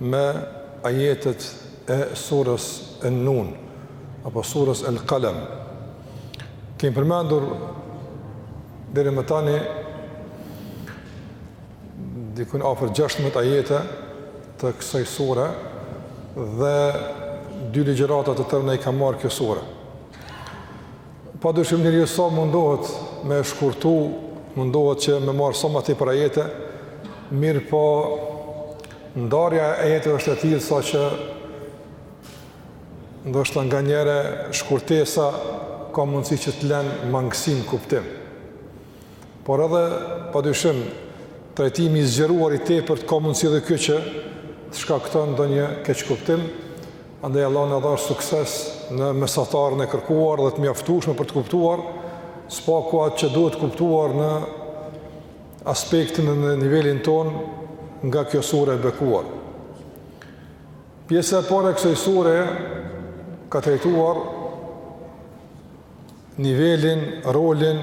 me ajetet e sures En-Nun apo sures El-Kalem. Kemi përmendur deri më tani dikun afër 16 ajete të kësaj sure dhe dy ligjërata të tëra na i ka marrë kjo sure. Pa dyshim njeriu sa mundohet me shkurtu, mundohet që me marrë sa ma tepër ajete, mirëpo Ndarja e ajeteve është e tillë sa që ndoshta nganjëherë shkurtesa ka mundësi që të lenë mangësi në kuptim. Por edhe, pa dyshim, trajtimi i zgjeruar i tepërt ka mundësi edhe ky që të shkakton ndonjë keqkuptim, andaj Allahu na dhashtë sukses në mesatarën e kërkuar dhe të mjaftueshme për të kuptuar, së paku atë që duhet kuptuar në aspektin dhe në nivelin tonë nga kjo sure e bekuar. Pjesa e parë e kësaj sure ka trajtuar nivelin, rolin,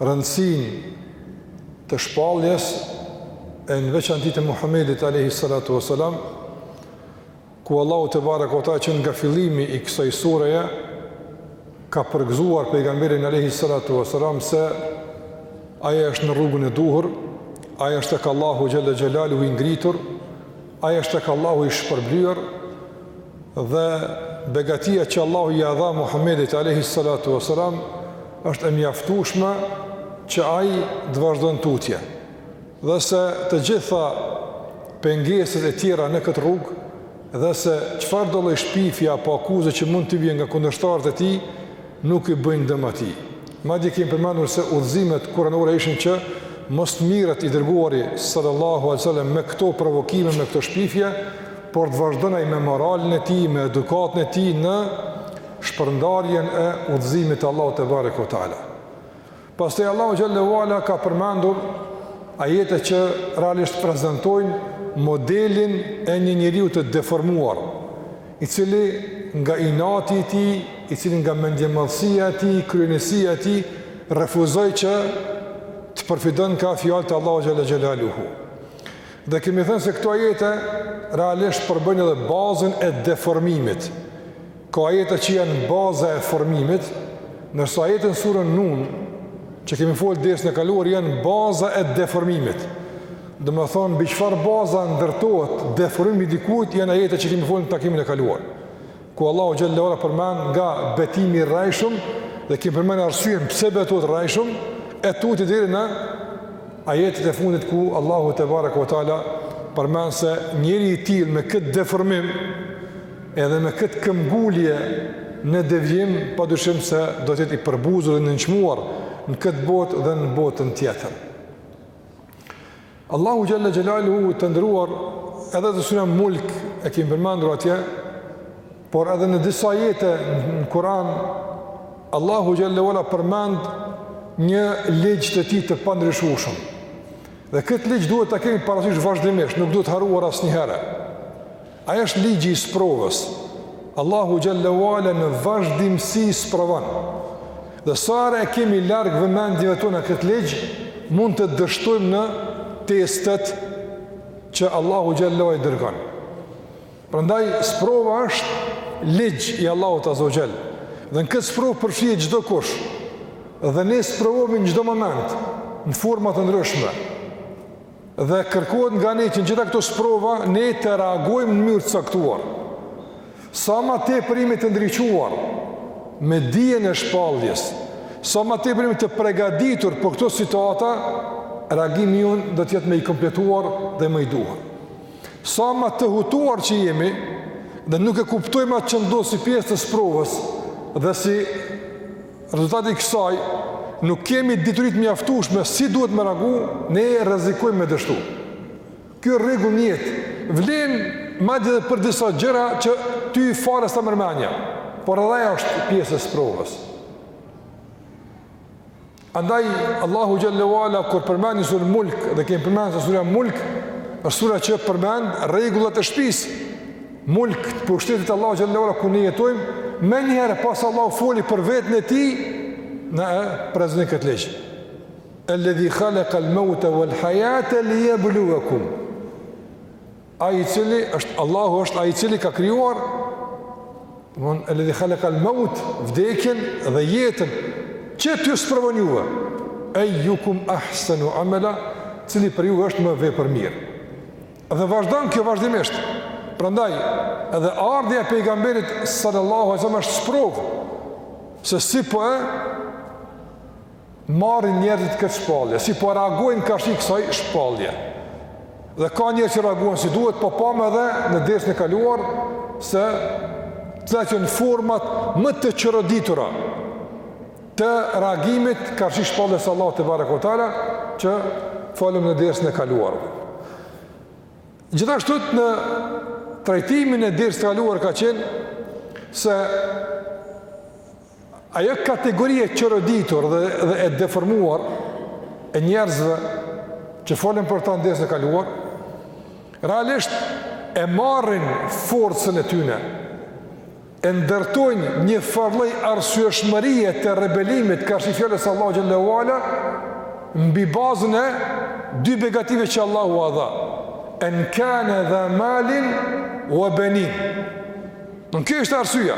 rëndësinë e shpalljes e në veçanti të e Muhammedit a.s. ku Allahu tebareke ue teala që nga fillimi i kësaj sureje ka përgëzuar pejgamberin alayhi salatu wasalam se ai është në rrugën e duhur, ai është tek Allahu xhalla xhelalu i ngritur, ai është tek Allahu i shpërblyer dhe begatia që Allahu ia dha Muhamedit alayhi salatu wasalam është e mjaftueshme që ai të vazhdon tutje. Dhe se të gjitha pengesat e tjera në këtë rrugë dhe se çfarëdo lloj shpifje apo akuze që mund t'i vijnë nga kundërshtarët e tij nuk i bëjnë dëm atij. Madje kemi përmendur se udhëzimet kuranore ishin që mos të merret i Dërguari sallallahu alaihi wasallam me këto provokime, me këto shpifje, por të vazhdon ai me moralin e tij, me edukatën e tij në shpërndarjen e udhëzimit të Allahut tebareke ue teala. Pastaj Allahu xhelle ue ala ka përmendur ajete që realisht prezantojnë modelin e një njeriu të deformuar, i cili nga inati i tij, i cili nga mendjemadhësia e tij, kryeneçsia e tij refuzoi që të përfiton nga fjalët e Allahu xhalla xhelaluhu. Dhe kemi thënë se këto ajete realisht përbëjnë edhe bazën e deformimit. Ka ajete që janë baza e formimit, ndërsa ajetet në surën nun, që kemi folë dersin e kaluar, janë baza e deformimit. Domethënë, mbi çfarë baza ndërtohet deformimi i dikujt, janë ajete që kemi folë në takimin e kaluar. Ku Allahu xhalla uala përmen nga betimi i rrejshëm, dhe kemi përmen arsyen pse betohet rrejshëm, e tutje deri në ajetet e fundit ku Allahu tebareke ue teala përmend se njeri i tillë me këtë deformim, Edhe me këtë këmbgulje në devijim, padyshim se do të jetë i përbuzur dhe i nënçmuar në këtë botë dhe në botën tjetër. Allahu xhalla xhelaluhu të nderuar edhe te sura Mulk e kemi përmendur atje, por edhe në disa ajete në Kur'an Allahu xhalla wala përmend një ligj të tij të pandryshueshëm. Dhe këtë ligj duhet ta kemi parasysh vazhdimisht, nuk duhet harruar asnjëherë. Ai është ligji i sprovës. Allahu xhalla uala në vazhdimësi sprovon. Dhe sa herë e kemi larg vëmendjeve tona këtë ligj, mund të dështojmë në testet që Allahu xhalla uala i dërgon. Prandaj sprova është ligj i Allahut azza xhall. Dhe në këtë sprovë përfshihet çdokush. Dhe ne sprovohemi në çdo moment në forma të ndryshme. Dhe kërkohet nga ne që në të gjitha këto sprova ne të reagojmë në mënyrë të caktuar. Sa më tepër jemi të ndriçuar me dijen e shpalljes, sa më tepër jemi të përgatitur për këto situata, reagimi jonë do të jetë më i kompletuar dhe më i duhur. Sa më të hutuar që jemi dhe nuk e kuptojmë atë që ndodh si pjesë të sprovës dhe si Rezultati i kësaj, nuk kemi dituri të mjaftushme si duhet me reagu, ne rrezikojmë me dështu. Kjo rregull njejtë vlen madje edhe për disa gjëra që ty fare s'ta merr mendja, por edhe ajo është pjesë e sprovës. Andaj, Allahu xhalla uala, kur përmend në suren Mulk, dhe kemi përmend se sura Mulk është sura që përmend rregullat e shpisë, Mulk, pushtetit të Allahut xhallahu ala ku ne jetojmë, menjëherë pasi Allahu foli për veten e tij na prezanton këtë ligj. Alladhi khalaqa al-mauta wal-hayata liyabluwakum. Ai i cili është Allahu është ai i cili ka krijuar alladhi khalaqa al-maut vdekjen dhe jetën që t'ju sprovon juve. Ayyukum ahsanu amala, cili prej jush është më vepërmirë. Dhe vazhdon kjo vazhdimisht. Prandaj edhe ardhja e pejgamberit sallallahu alejhi ve sel-lem është sprovë se si po e marrin njerëzit këtë shpallje, si po reagojnë karshi kësaj shpallje. Dhe ka njerëz që reagojnë si duhet, po pamë edhe në dersin e kaluar se cilat janë format më të çoroditura të reagimit karshi shpalljes së Allahut tebareke ve teala që folëm në dersin e kaluar. Gjithashtu në trajtimin e dersit të kaluar ka qenë se ajo kategori e çoroditur dhe dhe e deformuar e njerëzve që folëm për ta në dersin e kaluar, realisht e marrin forcën e tyne, e ndërtojnë një farë lloj arsyeshmërie të rebelimit karshi fjalës së Allahut xhel-le ve ala, mbi bazën e dy begatie që Allahu ua dha, en kane dha malin ve benin. kjo ishte arsyja.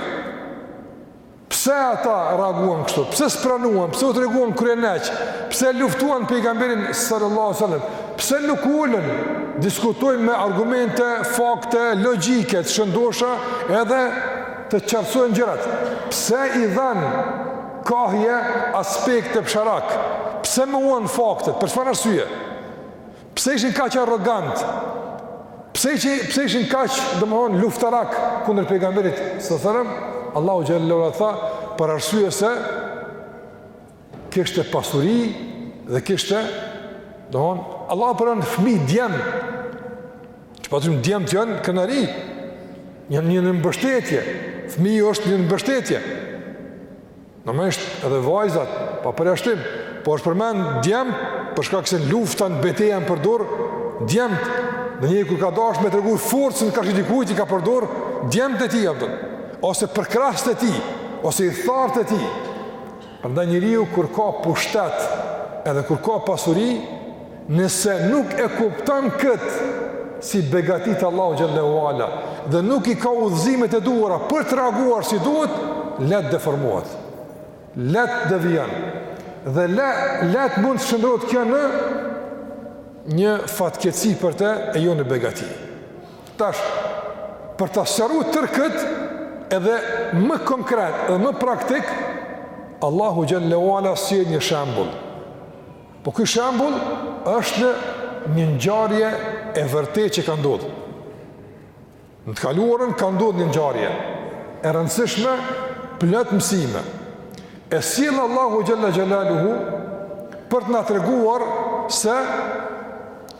Pse ata reaguan kështu? Pse s'pranuan? Pse u treguan kryeneçë? Pse luftuan pejgamberin sallallahu alejhi ve sel-lem? Pse nuk u ulën, diskutojnë me argumente, fakte logjike, të shëndosha edhe të qartësohen gjërat. Pse i dhanë kahje aspekte fisharake? Pse mohuan faktet? Për çfarë arsye? Pse ishin kaq arrogantë? Pse ishin pse ishin kaq, domethënë, luftarakë kundër pejgamberit sallallahu alejhi ve sel-lem? Allahu xhel-le ve ala tha për arsye se kishin pasuri dhe kishin domethënë Allahu u pat dhënë fëmijë djem që po them djemtë janë krenari janë një një mbështetje fëmiju është një mbështetje normalisht edhe vajzat pa përjashtim po është përmend djem për shkak se në lufta në beteja janë përdor djemtë edhe njeriu kur ka dash me tregu forcën karshi dikujt i ka përdor djemtë e tij ose përkrahësit e tij ose ithtarët e tij Prandaj njeriu kur ka pushtet, edhe kur ka pasuri, nëse nuk e kupton kët si begati të Allahut xhel-le ve ala dhe nuk i ka udhëzimet e duhura për të reaguar si duhet, lehtë deformohet. Lehtë devijon. Dhe le, lehtë mund të shndërrohet kjo në një fatkeqësi për të e jo në begati. Tash, për ta sqaruar tërë këtë edhe më konkret, edhe më praktik, Allahu xhel-le ve ala sjell një shembull. Po ky shembull është një ngjarje e vërtetë që ka ndodh. Në të kaluarën ka ndodh një ngjarje e rëndësishme, plot mësime. E sjell Allahu xhel-le xhelaluhu për të na treguar se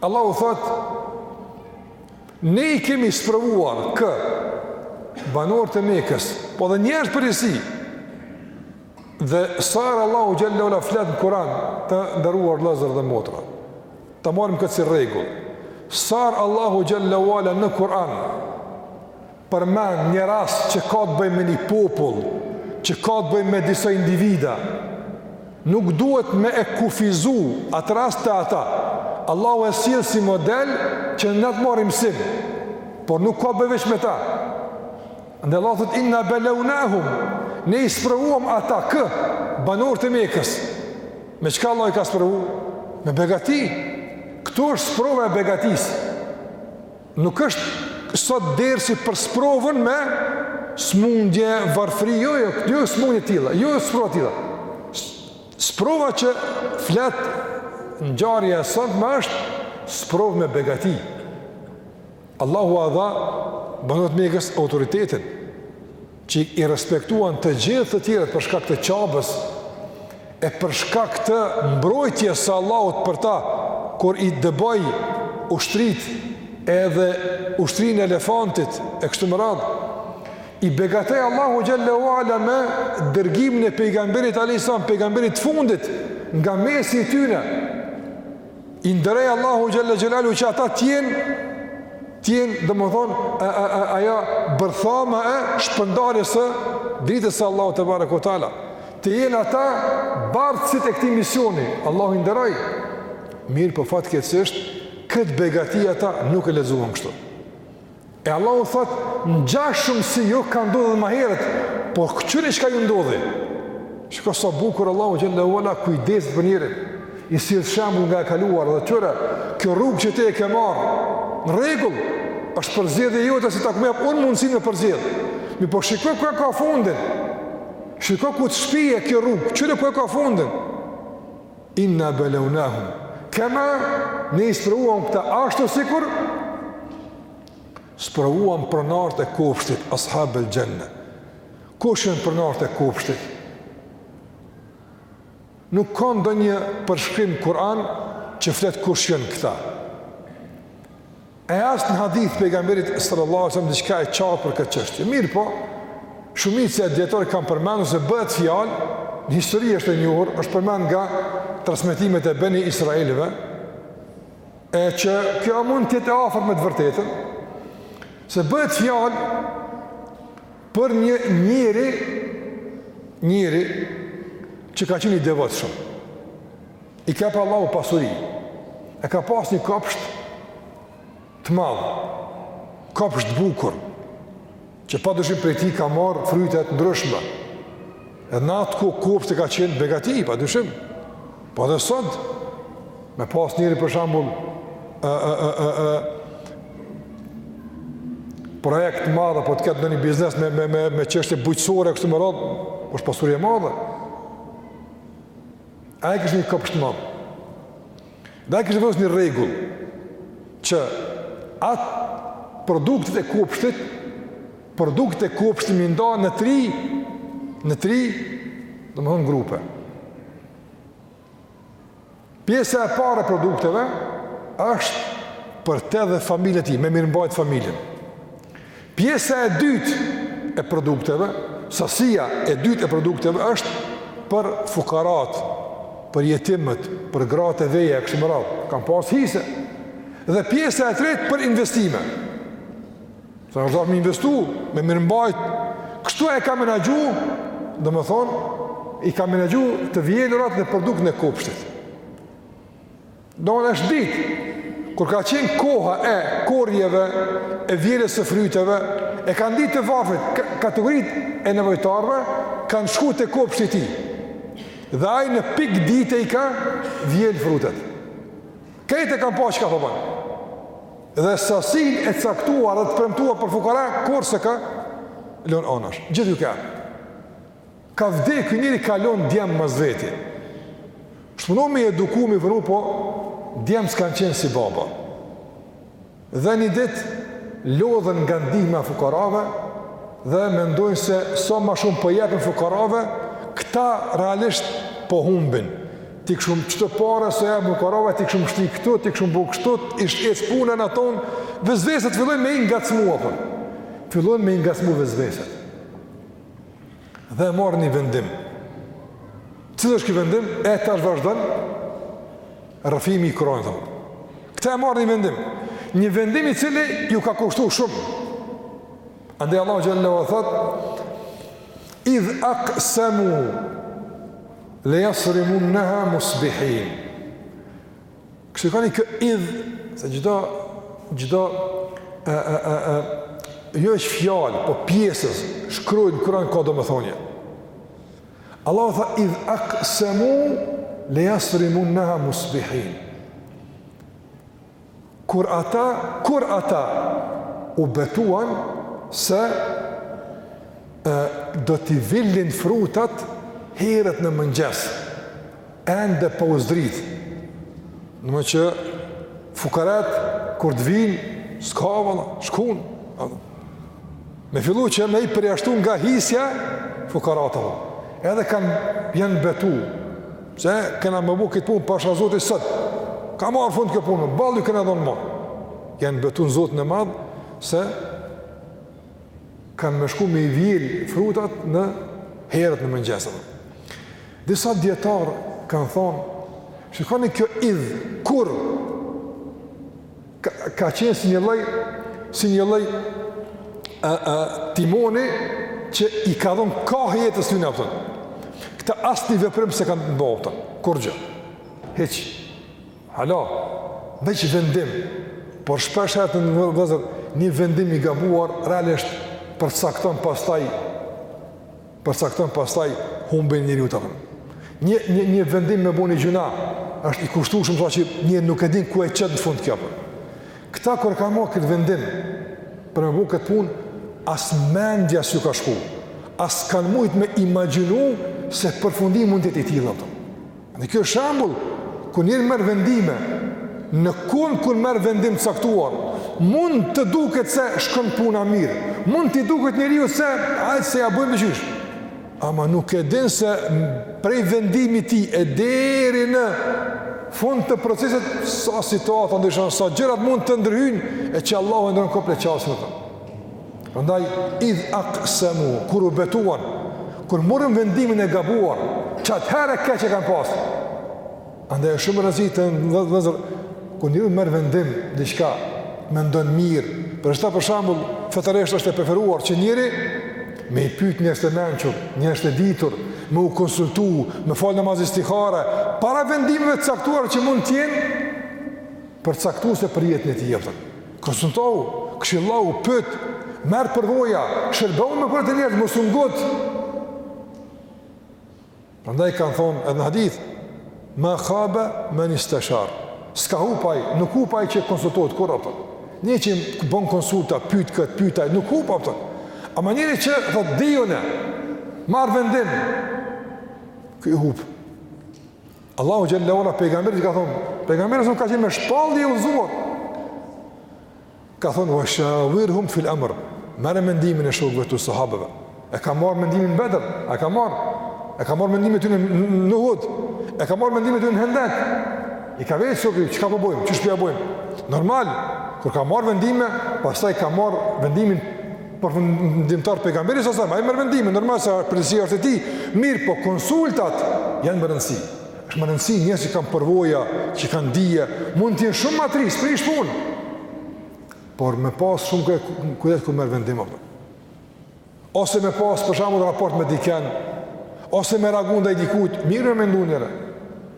Allahu thotë, ne i kemi sprovuar kë banorët e Mekës, po edhe njerëzit përsëri. Dhe sa herë Allahu xhallahu ala flet në Kur'an të nderuar vëllezër dhe motra. Ta marrim këtë si rregull. Sa herë Allahu xhallahu ala në Kur'an përmend një rast që ka të bëjë me një popull, që ka të bëjë me disa individa, nuk duhet me e kufizu atë rast te ata. Allahu e sjell si model që ne të marrim mësim, por nuk ka të bëjë veç me ta. Andaj Allahu thotë, inna belevnahum, ne i sprovuam ata kë, banorët e Mekës. Me çka Allahu i ka sprovu? Me begati. Këtu është sprova e begatisë. Nuk është sot dersi për sprovën me sëmundje, varfëri, jo, jo, jo sëmundje të tilla, jo sprova të tilla. Sprova që flet ngjarja e sotme është sprovë me begati. Allahu ua dha banorëve të Mekës autoritetin, që i respektuan të gjithë të tjerët për shkak të Qabes e për shkak të mbrojtjes së Allahut për ta kur i dëboi ushtritë edhe ushtrinë e elefantit e kështu me radhë i begatoi Allahu xhallahu ala me dërgimin e pejgamberit alayhis salam pejgamberit të fundit nga mesi i tyre I nderoi Allahu xhelle xhelaluhu që ata të jenë, të jenë domethënë ajo bërthama e shpërndarjes së dritës së Allahut tebareke ve teala. Të jenë ata bartësit e këtij misioni, Allahu i nderoi. Mirëpo fatkeqësisht, këtë begati ata nuk e lexuan kështu. E Allahu thotë, ngjashëm si u ka ndodhur më herët, por kqyre çka u ndodhi? Shiko sa bukur Allahu xhallahu ala kujdeset për njerin. I sjell shembull nga e kaluara dhe kqyre, kjo rrugë që ti e ke marr, në rregull, është përzgjedhje jote se ta kam jap unë mundësinë me përzgjedh. Mirëpo shiko ku e ka fundin. Shiko ku të shpie kjo rrugë, kqyre ku e ka fundin. Inna balawnahum kama ne i sprovuam këta ashtu sikur sprovuam pronarët e kopshtit ashab el janna. Kush janë pronarët e kopshtit? Nuk ka ndonjë përshkrim në Kur'an që flet kush janë këta. E as në hadith të pejgamberit sallallahu alejhi sallam diçka e qartë për këtë çështje. Mirëpo, shumica e dijetarëve kanë përmendur se bëhet fjalë, në histori është e njohur, është përmend nga transmetimet e Beni Israilëve, e që kjo mund të jetë afër me të vërtetën, se bëhet fjalë për një njeri, njeri që ka qenë i devotshëm. I ka dhanë Allahu pasuri. E ka pas një kopsht të madh, kopsht të bukur, që pa dyshim prej tij ka marrë fryte të ndryshme. E në atë kohë kopshti ka qenë begati, pa dyshim. Po edhe sot, me pas njeri për shembull, e, e, e, e, e, projekt të madh, apo të ketë ndonjë biznes me, me, me, me çështje bujqësore, kështu me radhë, është pasuri e madhe. Ai kishte një kopsht të madh. Dhe ai kishte vendosur një rregull që ato produktet e kopshtit, produktet e kopshtit me i nda në tri, në tri, domethënë grupe. Pjesa e parë e produkteve është për te dhe familjen e tij, me mirëmbajt familjen. Pjesa e dytë e produkteve, sasia e dytë e produkteve është për fukarat, për jetimët, për gratë e veja e kështu me radhë, kanë pas hise. Dhe pjesa e tretë për investime. Se është dasht me investu, me mirëmbajt. Kështu i ka menaxhu, domethënë i ka menaxhu të vjelurat dhe produktin e kopshtit. Domethënë është ditë, kur ka qenë koha e korrjeve, e vjeljes së fryteve, e kanë ditë të varfrit, kategoritë e nevojtarëve, kanë shku te kopshti i tij. Dhe ai në pikë dite i ka vjelë frutet. Krejt e kanë pa çka po ban. Dhe sasinë e caktuar dhe të premtuar për fukara, kurrë s'e ka lënë anash. Gjithë jua ka. Ka vdek ky njeri ka lënë djem mas veti. Është mundu me i eduku me vënu po djemt s'kan qenë si baba. Dhe një ditë lodhen nga ndihma e fukarave dhe mendojnë se sa ma shumë po u jepin fukarave, këta realisht po humbin. T'i kishim qëto pare sa u jepin fukarave, t'i kishim shti këtu, t'i kishim ba kështu, ish ecë puna në tonë, vesveset fillojnë me i ngacmu po. Fillojnë me i ngacmu vesveset. dhe e marrin një vendim. Cili është ky vendim? E tash vazhdon rrëfimi i Kur'anit. Këta e marrin një vendim. Një vendim i cili ju ka kushtu shumë. Andaj Allahu Teala thotë, idh aqsamu le jasrimunneha musbihin. Shikoni kjo idh se çdo çdo ë ë ë ë jo veç fjalë, po pjesëz shkronjë n'Kur'an ka domethënie. Allahu tha idh aqsamu la yasrimunnaha musbihin. Kur ata, kur ata u betuan se e, do t'i vilnin frutat herët në mëngjes. ende pa u zdrit. Domethënë që fukaratë, kur të vinë, s'ka vëlla, shkun. Me fillu që me i përjashtu nga hisja, fukaratë, vëlla. Edhe kanë, janë betu, se kena me bo këtë punë, pasha Zotin sot, ka marrë fund kjo punë, ballë ju kena dhonë marrë. Janë betu në Zotin e madhë, se kanë me shku me i vjel frutat në herët në mëngjes. Disa dijetarë kanë thonë, shikoni kjo idhë, kur ka, ka qenë si një lloj, si një lloj a, a, timoni që i ka dhonë kahe jetës tyne. Këta asnjë veprim s'e kanë bo, kurrgjo, hiç. Hala, veç vendim, por shpesh herë të nderuar vëllezër, një vendim i gabuar, realisht përcakton pastaj, përcakton pastaj humbjen e njeriut apo. Një, një, një vendim me bo një gjynah, është i kushtushëm sa që njeri nuk e din ku e qet në fund kjo punë. Këta kur e kanë marrë këtë vendim, për me bo këtë punë, as mendja s'ju ka shku, as kanë mujtë me imagjinu se përfundimi mund të jetë i tillë apo. Dhe kjo shembull kur njeri merr vendime në kun kur merr vendim caktuar, mund të duket se shkon puna mirë, mund t'i duket njeriut se hajt se ja bëjmë diqysh, ama nuk e din se prej vendimit tij e deri në fund të procesit, sa situata ndryshon, sa gjërat mund të ndërhyjnë, e që Allahu e ndërron komplet qasjen në të. Prandaj idh aksamu kur u betuan, kur morën vendimin e gabuar, qat'herë keq e kanë pas. Andaj është shumë rëndësi vëllezër kur njeriu merr vendim diçka, me mendu mirë. Për shkak për shembull, fetarisht është e preferuar që njeri me i pyet njerëz të mençur, njerëz të ditur, me u konsultu, me fal namaz istihare, para vendimeve të caktuara që mund të jenë përcaktuese për jetën e tij. Konsultohu, këshillohu, pyet, merr përvoja, shërbehu me për të njerëz, mos u ngut. Prandaj kanë thonë edhe në hadith, ma khabe men isteshar, s'ka hup ai, nuk hup ai që konsultohet kurrë, a kupton. Njeri që bon konsulta, pyt këtë, pyt atë, nuk hup, a kupton. Ama njeri që, thot, di unë, marr vendim, ky hup. Allahu xhalla ua ala pejgamberit i ka thon, pejgamberi s'un ka qenë me shpallje i udhzuar. Ka thon wa shawirhum fil amr. Merre mendimin e shokëve tu, sahabeve. E ka marr mendimin n'Bedr, e ka marr. E ka marr mendimin e tyne në Uhud. E ka marr mendimin e tyne në Hendek. I ka vetë shokët çka po bëjmë, qysh po ja bëjmë. Normal, kur ka marr vendime, pastaj ka marr vendimin Përfundimtar të pejgamberit s.a.s., ai merr vendime, normal se përgjegjësia është e tij. Mirëpo konsultat janë me rëndësi. Është me rëndësi njerëz që kanë përvoja, që kanë dije, mund të jenë shumë ma t'ri, s'prish punë. Por me pas shumë kujdes kur merr vendime. Ose me pas për shembull raport me dikën, ose me reagu ndaj dikujt, mirë me mendu njeri.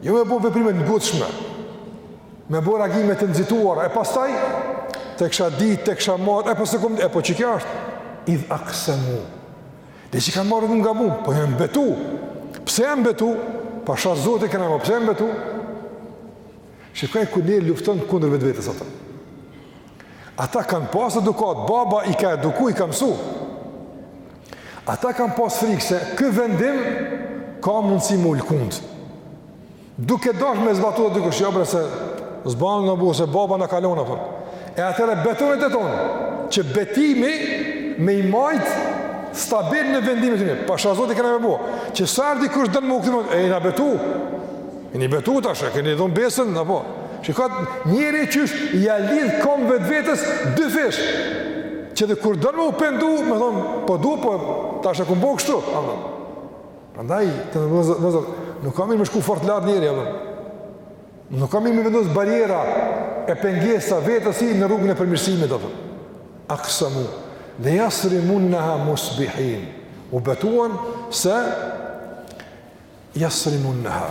Jo me bo veprime të ngutshme. me bo reagime të nxituara, e pastaj, ta kisha dit, ta kisha marrë, e po s'e kom, e po qikjo është, idh aksemu, edhe që kanë marrë vendim gabim, po janë betu, pse janë betu, pasha Zotin kena me, pse janë betu, shikoje kur njeri lufton kundër vetvetes ato. Ata kanë pas edukatë, baba i ka eduku, i ka mësu, ata kanë pas frikë se ky vendim ka mundësi m'u lëkund, Duke dasht me zbatu dikush, jo bre se s'ban me bo, se baba na ka lon, apo. E atëherë betohen të tonë, që betimi me i majt stabil në vendimet e tyne. Pasha Zotin kena me bo, që nëse dikush don me u kthy mo, e jeni betu, jeni betu tash, e keni dhon besën, apo. Shikoje njeri qysh ia lidh kamt vetvetes dyfish, që edhe kur don me u pendu, me thonë, po du, po tash e kom bo kështu, amë. Prandaj, të nderum vllezër, nuk ka me shku fort larg njeri, edhe. nuk ka me i vendos barriera e pengesa vetes në rrugën e përmirësimit, edhe. Aksemu le jasrimunneha musbihin, u betuan se jasrimunneha.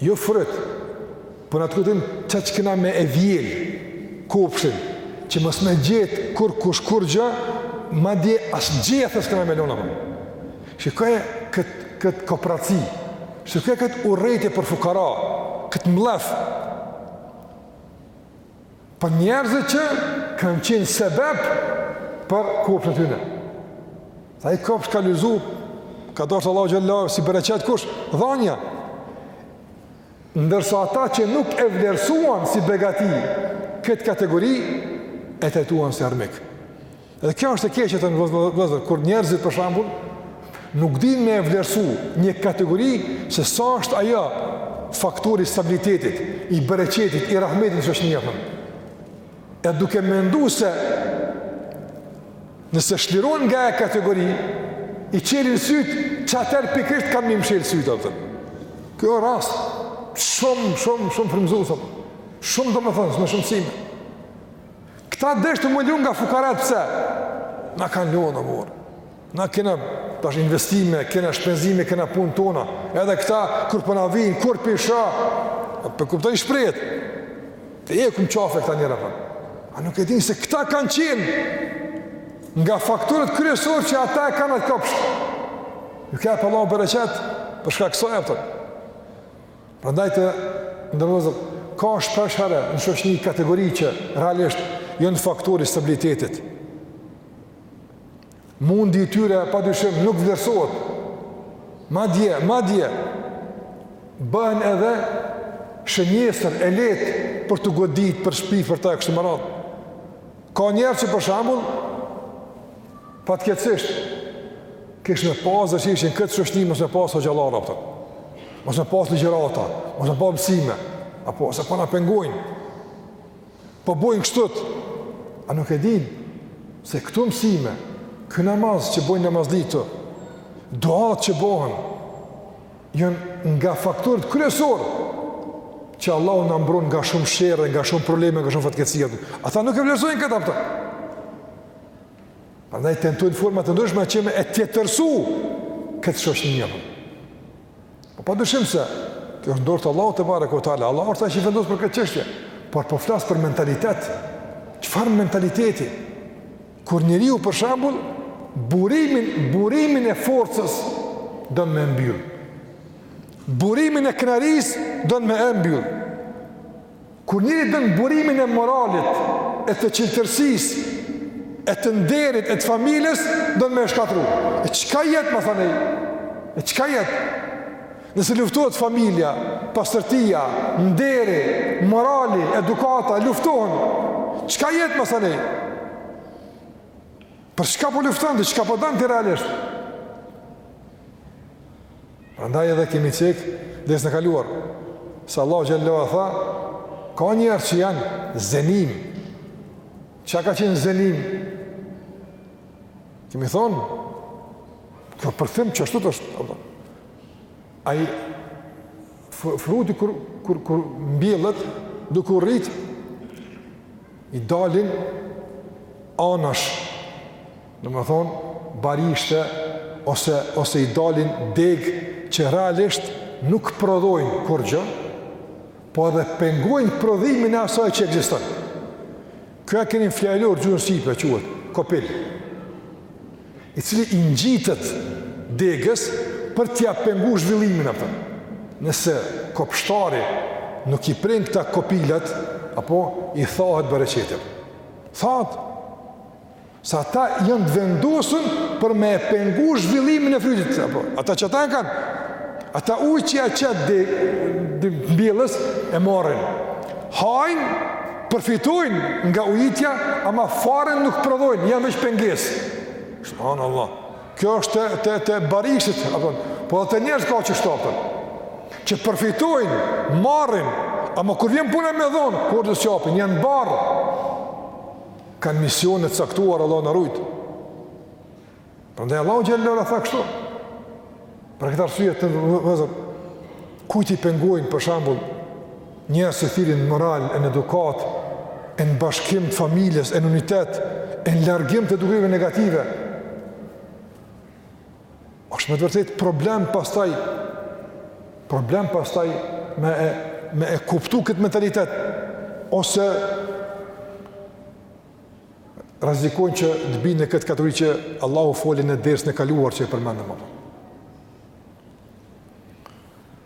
Jo fryt, po në atë kuptim ça që kena me e vjel kopshtin, që mos me gjet kurkush kurgjë, madje as gjethet s'kena me lon. Shikoje këtë kët koprraci, shikoje këtë urrejtje për fukara, këtë mllef. Për njerëzit që kanë qenë sebep për kopshtin e tyne. Se ai kopsht ka lulzu, ka dasht Allahu xhallahu si bereqet kush? Dhanja. Ndërsa ata që nuk e vlerësuan si begati këtë kategori e trajtuan si armiq. Dhe kjo është e keqe të nderum vllezër, kur njerëzit për shembull, nuk din me e vlerësu një kategori se sa është ajo faktor i stabilitetit, i bereqetit, i rahmetit që është një jepën. E duke mendu se nëse shlirohen nga ajo kategori, i çelin sytë, që atëherë pikërisht kanë me i mshel sytë, atër. Kjo është rast, shumë, shumë, shumë frymëzues, shumë domethënë, me shumë mësime. Këta deshtën m'u liru nga fukarat pse? Na kanë lodh more. Na kena tash investime, kena shpenzime, kena punë tona. Edhe këta kur po na vijnë kur p'i shoh, po kupton, shprehet. T'i hekim qafe këta njëherë, po. A nuk e din se këta kanë qenë nga faktorët kryesor që ata e kanë atë kopsht. Ju jep Allahu bereqet për shkak kësaj, a kupton. Prandaj të nderuar vëllezër, ka shpesh herë në shoqni kategori që realisht janë faktor i stabilitetit. Mundi i tyre pa dyshim nuk vlerësohet. Madje, madje bëhen edhe shënjestër e lehtë për t'u godit, për shpif për ta e kështu me radhë. Ka njerëz që për shembull Fatkeqësisht, kish me pas dëshirë në këtë shoqni mos me pas hoxhallarë, a kupton. Mos me pas ligjërata, mos me pas mësime. Apo, se po na pengojnë. Po bojnë kështu. A nuk e din se këto mësime, ky namaz që bojnë namazlitë, duatë që bohen, janë nga faktorët kryesorë që Allahu na mbron nga shumë sherre, nga shumë probleme, nga shumë fatkeqësi. Ata nuk e vlerësojnë këtë, a kupton. Prandaj tentojnë forma të ndryshme që me e tjetërsu këtë shoqni njëherë. Po pa dyshim se, kjo është n'dorë të Allahut tebareke ve teala, Allahu është Ai që vendos për këtë çështje, por po flas për mentalitet, çfarë mentaliteti, kur njeriu për shembull, burimin, burimin e forcës, don me e mbyllë, burimin e krenarisë, don me e mbyllë, Kur njeriu don burimin e moralit, e të çiltërsisë, e të nderit, e të familjes, don me e shkatrru. E çka jet masanej, e çka jet? Nëse luftohet familja, pastërtia, nderi, morali, edukata, luftohen, çka jet masanej? Për çka po lufton, dhe çka po don ti realisht? Prandaj edhe kemi cek dersin e kaluar. Se Allahu xhele ve ala tha, ka njerëz që janë zenim. Ça ka qenë zenim? Kemi thonë, kjo përthim që ashtu të është. Ai fruti kur, kur, kur mbjellet, duke u rritë, i dalin anash, Domethonë, barishte, ose, ose i dalin degë që realisht nuk prodhojnë kurgjë, po edhe pengojnë prodhimin e asaj që ekziston. Kjo e keni në fjallor, gjuhën shqipe, quhet, kopil, i cili i ngjitet degës për t'ia pengu zhvillimin, apo. Nëse kopshtari nuk i pren këta kopilat, apo i thahet bereqeti. Thahet, Se ata janë të vendosur për me e pengu zhvillimin e frytit, apo, ata që ata e kanë, atë ujë që ia qet dhe, dhe mbjellësi e marrin, hajnë, përfitojnë nga ujitja, ama fare nuk prodhojnë, janë veç pengesë. Subhan Allah, kjo është te, te, te barishtet, apo, po dhe te njerëzit ka qeshtu, apo, që përfitojnë, marrin, ama kur vjen puna me dhonë, kurgjë s'japin, janë barrë, kanë misione të caktuara, Allahu na rujt. Prandaj Allahu xhele ve ala tha kështu. Për këtë arsye të vëzhgojmë kujt i pengojnë për shembull njerëz që thirrin në moral e në edukatë, e në bashkim të familjes, e në unitet, e në largim të dukurive negative. Është me të vërtetë problem pastaj problem pastaj me e, me e kuptu këtë mentalitet ose rrezikojnë që të binë në këtë kategori që Allahu foli në dersin e kaluar që e përmendëm apo.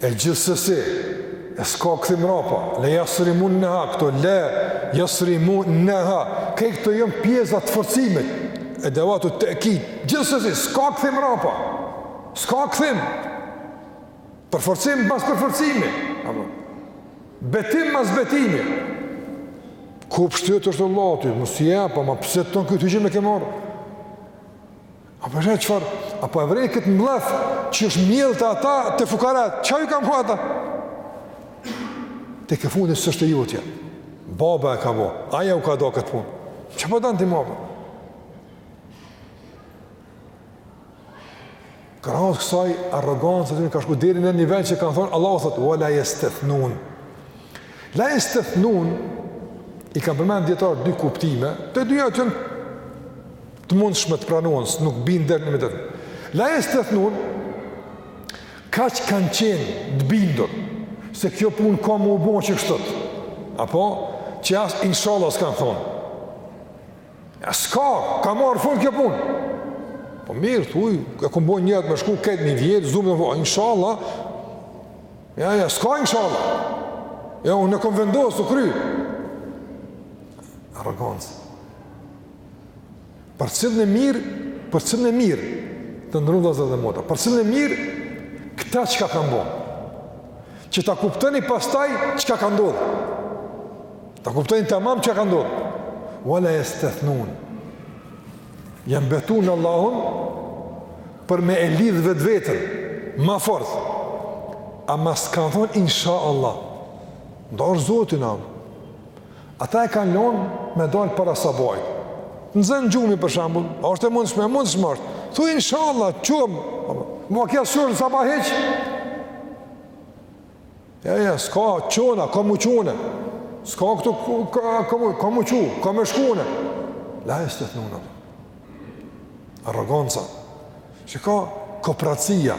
E gjithsesi, e s'ka kthim mrapa, le jasrimunneha, këto le jasrimunneha, krejt këto janë pjesë të forcimit, edevatu te'kid, gjithsesi, s'ka kthim mrapa, s'ka kthim, përforcim mbas përforcimi, betim mas betimi, ku pështetë është Allah aty, më si e, pa ma pëse të tonë këtë hyqëm e ke marrë, A për shëtë qëfar, a po e vren këtë mllef që është mjellë te ata te fukarat, çka ju kanë bo ata? Tekefundit s'është e jotja, baba e ka bo, aja u ka do këtë punë, që po danë të mua për? Krahas kësaj arrogancë të të një ka shku deri në nivel që kanë thonë, Allahu thotë, ve la jestethnun. La jestethnun, i kanë përmend dijetarët dy kuptime, të dyjat të mundshme të pranohen, nuk binë ndesh mes veti. La jestethnun, kaq kanë qenë të bindur, se kjo punë ka me u bo qeshtu, apo, që as inshallah s'kanë thonë. Ja, s'ka, ka marrë fund kjo punë. Po mirë, thuj, e kom bo nijet me shku, këtë me i vjelë, zumë dhe vojë, inshallah, ja, ja, s'ka inshallah. Ja, unë e kom vendosë, u kry. Arrogancë. Përcillne mirë, përcillne mirë, të nderun vllazër dhe motra, përcillne mirë, këta çka kanë bo, që ta kuptoni pastaj çka ka ndodh, ta kuptoni tamam çka ka ndodh, wala jestethnun, janë betu në Allahun, për me e lidhë vetveten ma fort, ama s'kanë thonë, insha Allah, n'dashtë zoti amë, Ata e kanë lënë me dalë para sabahit. T'zen gjumi për shembull, a është e mundshme? E mundshme është. Thuaj inshallah, çum. Mo kjo shuan sabah hiç. Ja, ja, s'ka, çona, ka m'u çu unë. S'ka këtu ka ka m'u ka m'u çu, ka me shku unë. La jestethnun. Arroganca. Shiko, kopracia.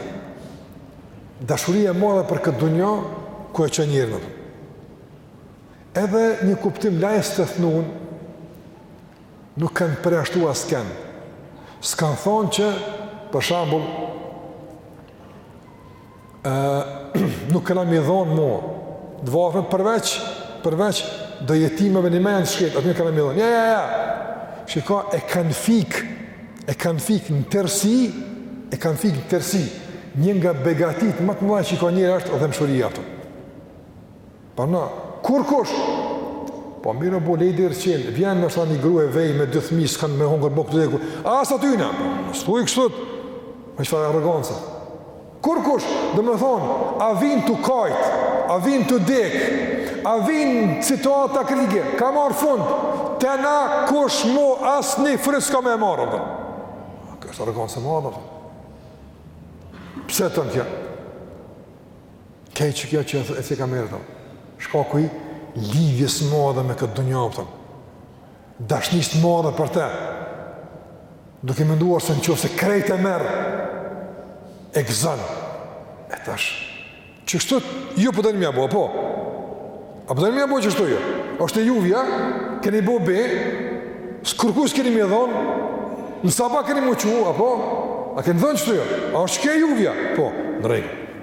Dashuria e madhe për këtë dunja ku e çon njerin. Edhe një kuptim la yastethnun nuk kanë përjashtuar askën. S'kan thonë që për shembull ë nuk kena me i dhon më t'vorfën përveç përveç do jetimeve në mend shkëtë, atyne kena me i dhon. Ja ja ja. Shiko e kanë fik e kanë fik në tërsi, e kanë fik në tërsi. Një nga begatit më të mëdha që i ka njeri është dhëmshuria, a kupton. Pa na, kurkush? Po mirë po lejdi rëqen, vjen ndoshta një grue e vej me dy thmi, s'kanë me hongër bukë, tu dek, as atyne? S'tu i kështu, me çfarë arrogance. Kurkush, domethonë, a vinë tu kajtë, a vinë tu dekë, a vinë situata kritike, ka marrë fund, te na kush mo asnjë fryt s'ka me e marrë, dhe. Kjo është arrogancë e madhe. Pse tan kjo? Krejt qekjo si ka ardhë, thëmë. Shkaku i lidhjes madhe me këtë dunja, a kupton. Dashnisë madhe për te. Duke menduar se në qoftë se krejt e merr, e gëzon. E tash, qështu ju po doni me ja bo, a po? A po doni me ja bo qështu ju? është e juvja, keni bo be, kurkujt s'keni me i dhonë, në sabah keni m'u çu, a po? A keni thonë qështu ju? A është qekjo e juvja? Po, në rregull.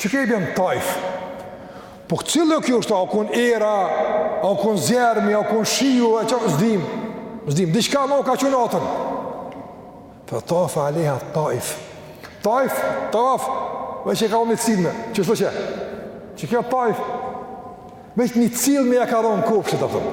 Që kejt janë tajf. Po cilë e kjo është, a kun era, a kun zjermi, a kun shiu, a që zdim, zdim, dhe qka më ka që natën. Fa tafa aleha taif. Taif, taf, dhe që ka unë i cilëme, që së që? Që kjo taif, dhe që një cilëme ja ka dhonë kopshit, a përë.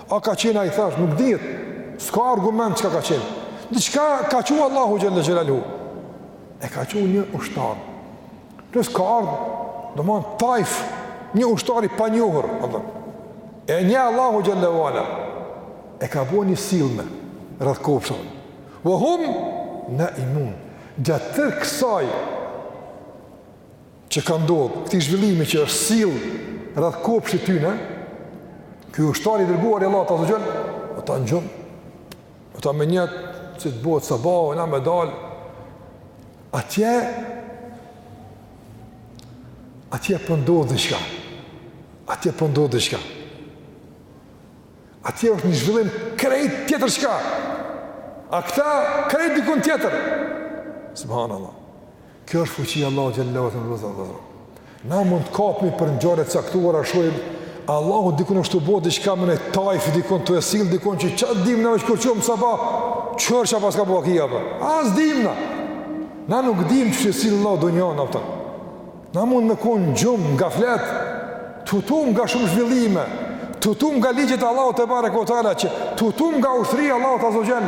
A ka qenë ai, thashë, nuk dihet. S'ka argument çka ka qenë. Diçka ka çu Allahu xhel-le xhelaluhu. E ka çu një ushtar. Plus ka ardhur, domethënë taif një ushtar i panjohur, apo. E njeh Allahu xhel-le ue ala. E ka bo një sillme rreth kopshtit. Ve hum naimun. Gjatë tërë kësaj që ka ndodhë, këtij zhvillimi që është sill rreth kopshtit tyne, ky ushtar i dërguar i Allahut azze ue xhel, ata në gjumë, ata me nijet, si të bohet sabahu, na me dalë, atje, atje po ndodh diçka, atje po ndodh diçka, atje është një zhvillim krejt tjetër çka, a këta krejt dikun tjetër, subhanallah, Kjo është fuqia e Allahut xhel-le ue ala. Na mund të kapmi për ngjarje të caktuara, shohim Allahu diku është tu bo diçka, me një taif diku tu e sill diku që s'e dimë na është kurçum sa pa. Çfarë çfarë paska bëu kia apo? As s'dimë na. Na nuk dimë ku e sill Allahu donjon ato. Na mund të kon n'gjumë, nga fle. Tutum nga shumë zhvillime. Tutum nga ligjet e Allahut tebareke ue teala që tutum nga ushtria e Allahut azze ue xhel.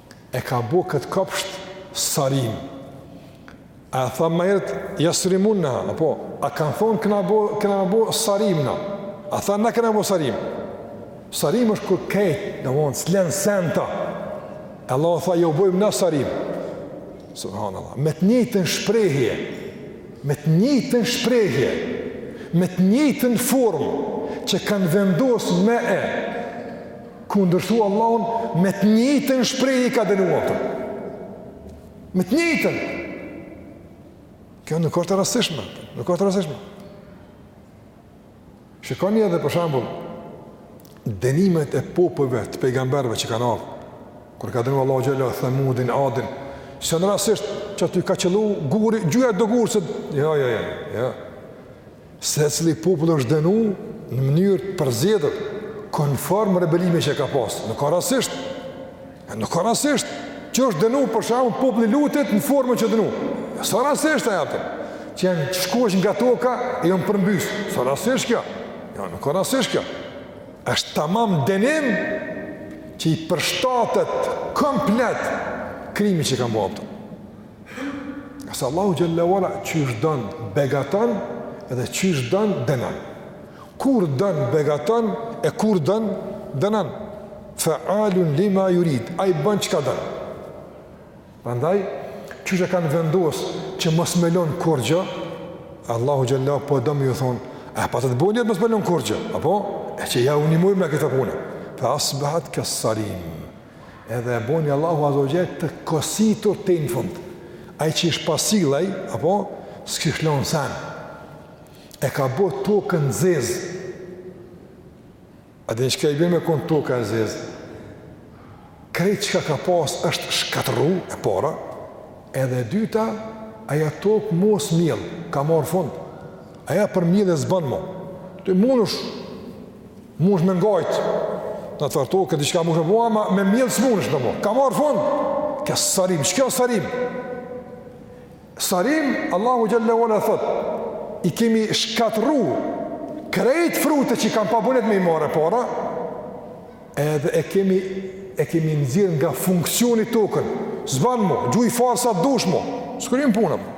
E ka bo këtë kopsht sarim. A e tha ma herët, jasrimunne, apo, a kanë thonë kena bo, kena bo sarim na. A tha na kena bo sarim. Sarim është kur krejt, domethënë, s'len sen ta. Allahu tha, ju e bojmë na sarim. Subhanallah. Me të njëjtën shprehje, me të njëjtën shprehje, me të njëjtën formë, që kanë vendos me e, kundërshtu Allahun me të njëjtën shprehje i ka dënu ata. Me të njëjtën. Kjo nuk është e rastishme, nuk është e rastishme. Shikoni edhe për shembull dënimet e popujve të pejgamberëve që kanë ardhur. Kur ka dënu Allahu xhel-le Themudin, Adin, s'a rastësisht që aty ka qëllu guri, gjoja do gurë, se... Jo, jo, jo, jo. Secili popull është dënu në mënyrë të përzgjedhur, konform rebelimit që e ka pas, nuk a rastësisht, nuk a rastësisht, që është dënu për shembull populli i Lutit në formën që u dënu, s'a rastësisht ata që janë shkoq nga toka e janë përmbys, s'a rastësisht kjo, jo, nuk a rastësisht kjo, është tamam dënim që i përshtatet komplet krimit që e kanë bo Nëse Allahu xhel-le ve ala qysh don begaton edhe qysh don dënon. Kur don begaton e kur don dënon. Fa'alun lima yurid. Ai bën çka don. Prandaj qysh e kanë vendos që mos me lon kurgjo. Allahu xhel-le ve ala po don me ju thon, a patët bo nijet mos me lon kurgjo. Apo e qe ja u nimoj në këtë punë. Fa asbahat kas-sarim. Edhe e boni Allahu Azza wa Jall të kositur te në fund. Ai që është pasillaj, apo s'kish lon sen. E ka bo tokën zezë. A din çka i bjen me konë toka e zezë? Krejt çka ka pas është shkatërru e para, edhe dyta, ajo tokë mos mjell, ka marr fund. Ajo për mjellje s'bon mo. Ti munesh Munesh me ngajt. N'atë farë toke, diçka munesh me bo, ama me mjell s'munesh mo. Ka marr fund. Kas-sarim, çka o sarim? Sarim, Allahu xhel-le ve ala thot, i kemi shkatërru krejt frutet që i kanë pas bo nijet me i marr e para, edhe e kemi, e kemi nxjerr nga funksioni tokën. S'ban mo, gjuj farë sa dush mo. S'kryn punë mo.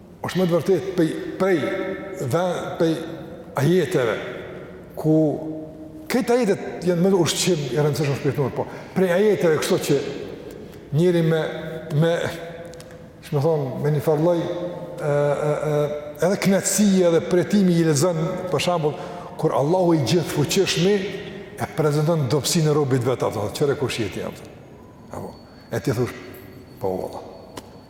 Është me të vërtet prej, prej, prej ajeteve, ku krejt ajetet janë ushqim i rëndësishëm shpirtnor, po prej ajeteve kështu që njëri me, me, qysh me thonë, me një farë lloj, e, e, e, edhe kënaqësie edhe përjetimi i lexon, për shembull, kur Allahu i Gjithëfuqishmi, e prezenton dobësinë e robit vetë, ato, kqyre kush je ti, ato. E ti thush, po, vallah.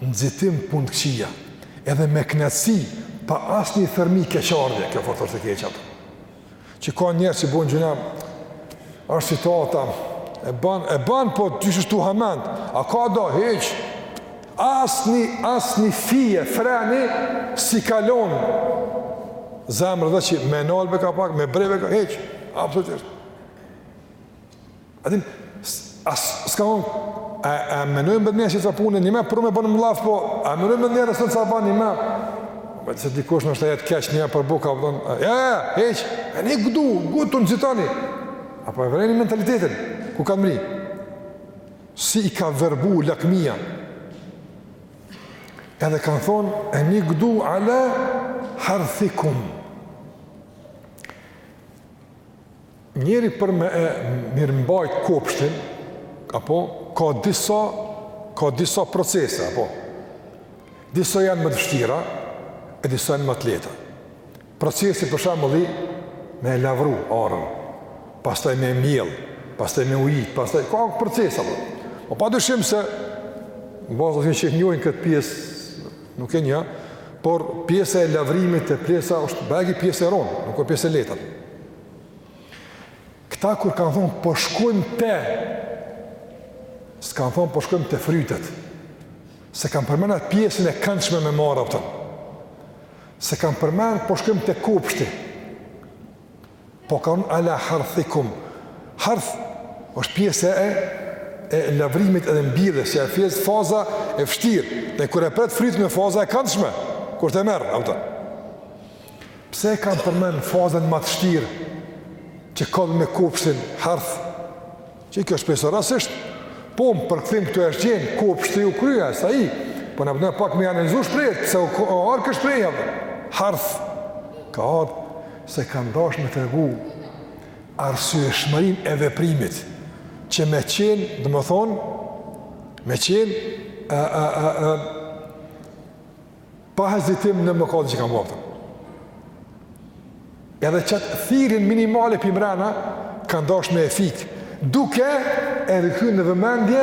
Nxitim punë të këqija, edhe me kënaqësi, pa asnjë thërrmi keqardhje, kjo fort e keqe apo. Që ka njerëz që bëjnë gjynah, është situata e bën, e bën po disi është tu hamend. A ka do hiç? Asni, asni fije, freni s'i kalon. Zemra do që me nalbe ka pak, me breve ka hiç, absolutisht. A din, as s'ka un a a mënojmë me njerëz që punë një më për më bën llaf po a mënojmë me njerëz që sa bën një më po të dikush n'është jet keq një për buka po ja hiç enigdu ngutnu nxitoni apo e vëreni mentalitetin ku kanë mri si i ka verbu lakmia edhe kanë thon enigdu ala harthikum Njeri për me e mirëmbajt kopshtin, apo, ka disa, ka disa procese, apo. Disa janë më të vështira, e disa janë më të lehta. Procesi për shembull, me e lavru arën, pastaj me e mjell, pastaj me ujit, pastaj, ka procese, apo. Po, pa dyshim se, në bazë që njohin këtë pjesë, nuk e njoh, por pjesa e lavrimit e pjesa është bajagi pjesë e ronë, nuk o pjesë e lehtë. Këta kur kanë thonë po shkojmë te, s'kanë thonë po shkojmë te frytet, s'e kanë përmend pjesën e këndshme me marrë, a kupton, s'e kanë përmend po shkojmë te kopshti, po kanë thonë ala harthikum, harth është pjesa e, e lavrimit edhe mbjelljes, që është faza e vështirë, dhe kur e pret frytin e faza e këndshme, kur t'e merr, a kupton. Pse e kanë përmend fazën më të vështirë që ka me kopshtin harth? Që kjo shprehje s'o rastësisht. Po, në përkthim këtu është gjenë, kopshti u kry, sa i. Po na po dom pak me analizu shprehjet, pse ka ardh kjo shprehje, apo. Harth, ka ardh, se kanë dash me tregu arsyeshmërinë e veprimit, që me qenë, domethonë, me qenë, a, a, a, a, pa hezitim në mëkatin që kanë bërë. Edhe qat thirrjen minimale prej mrena kanë dash me e fik, duke e rikthyer në vëmendje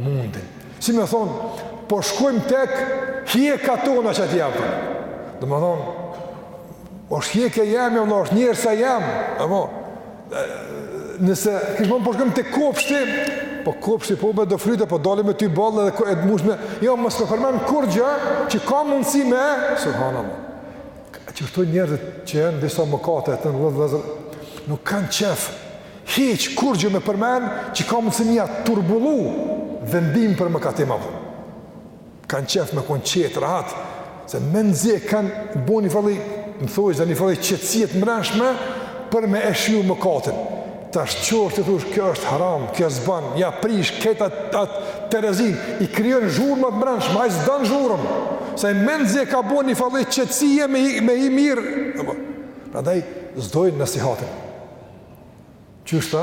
mundin. Si me thonë, po shkojmë tek hjekat tona që t'i jap. Domthon, është hjeka jem, është njersa jem, apo Nëse kish thon po shkojmë te kopshti, po kopshti po bje do fryte, po dalim me ty boll dhe e të mushme. Jo, mos përmend kurgjë që ka mundësi me subhanallahu. Që këto njerëzit që janë disa mëkate të vëllazë nuk kanë qef. Hiç kurgjë me përmend që ka mundësi me ia turbullu vendim për mëkatim apo. Kanë qef me kon qetë, rahat, se menzi e kanë bo njëfarë lloj, si thonë, njëfarë lloj qetësie t'mrenshme, për me e shiju mëkatin. Tash n'qoftë t'i thush, kjo është haram, kjo s'ban, ja prish, këtë, atë, at terezinë, i krijon zhurmë të mrenshme, ai s'don zhurmë, se ai menzi e ka bo njëfarë lloj qetësie me, me i mirë, prandaj s'dojnë nasihatin. Qështu.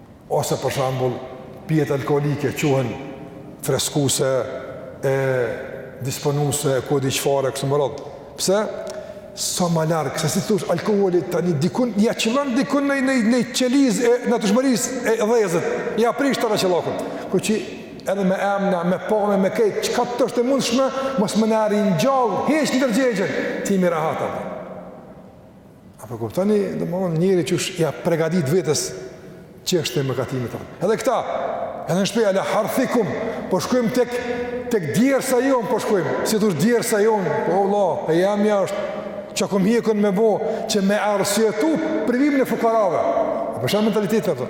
Ose për shembull, pijet alkoolike quhen freskuese e disponuese e ku e di çfarë, kështu me radhë. Pse? Sa më larg, se si t'thush alkooli tani dikun ja qëllon dikun në naj qelizë e natyrshmërisë e dhezet. Ja prish tani çellokun. Kështu qi edhe me emna, me pame, me krejt çka është e mundshme, mos me na e ringjall hiç ndërgjegjen, t'jemi rahat, apo. A po kuptoni, domethonë njeri që është ja pregadit vetes që është të mëkatimit anë. Edhe këta, edhe në shpejt, ala harthikum, po shkojmë tek, tek djersa jonë, po shkojmë, se është djersa jonë, po la, e jemja është, çka kom hjek un me bo, që me arsyetu privimin e fukarave. A po sheh mentalitet të?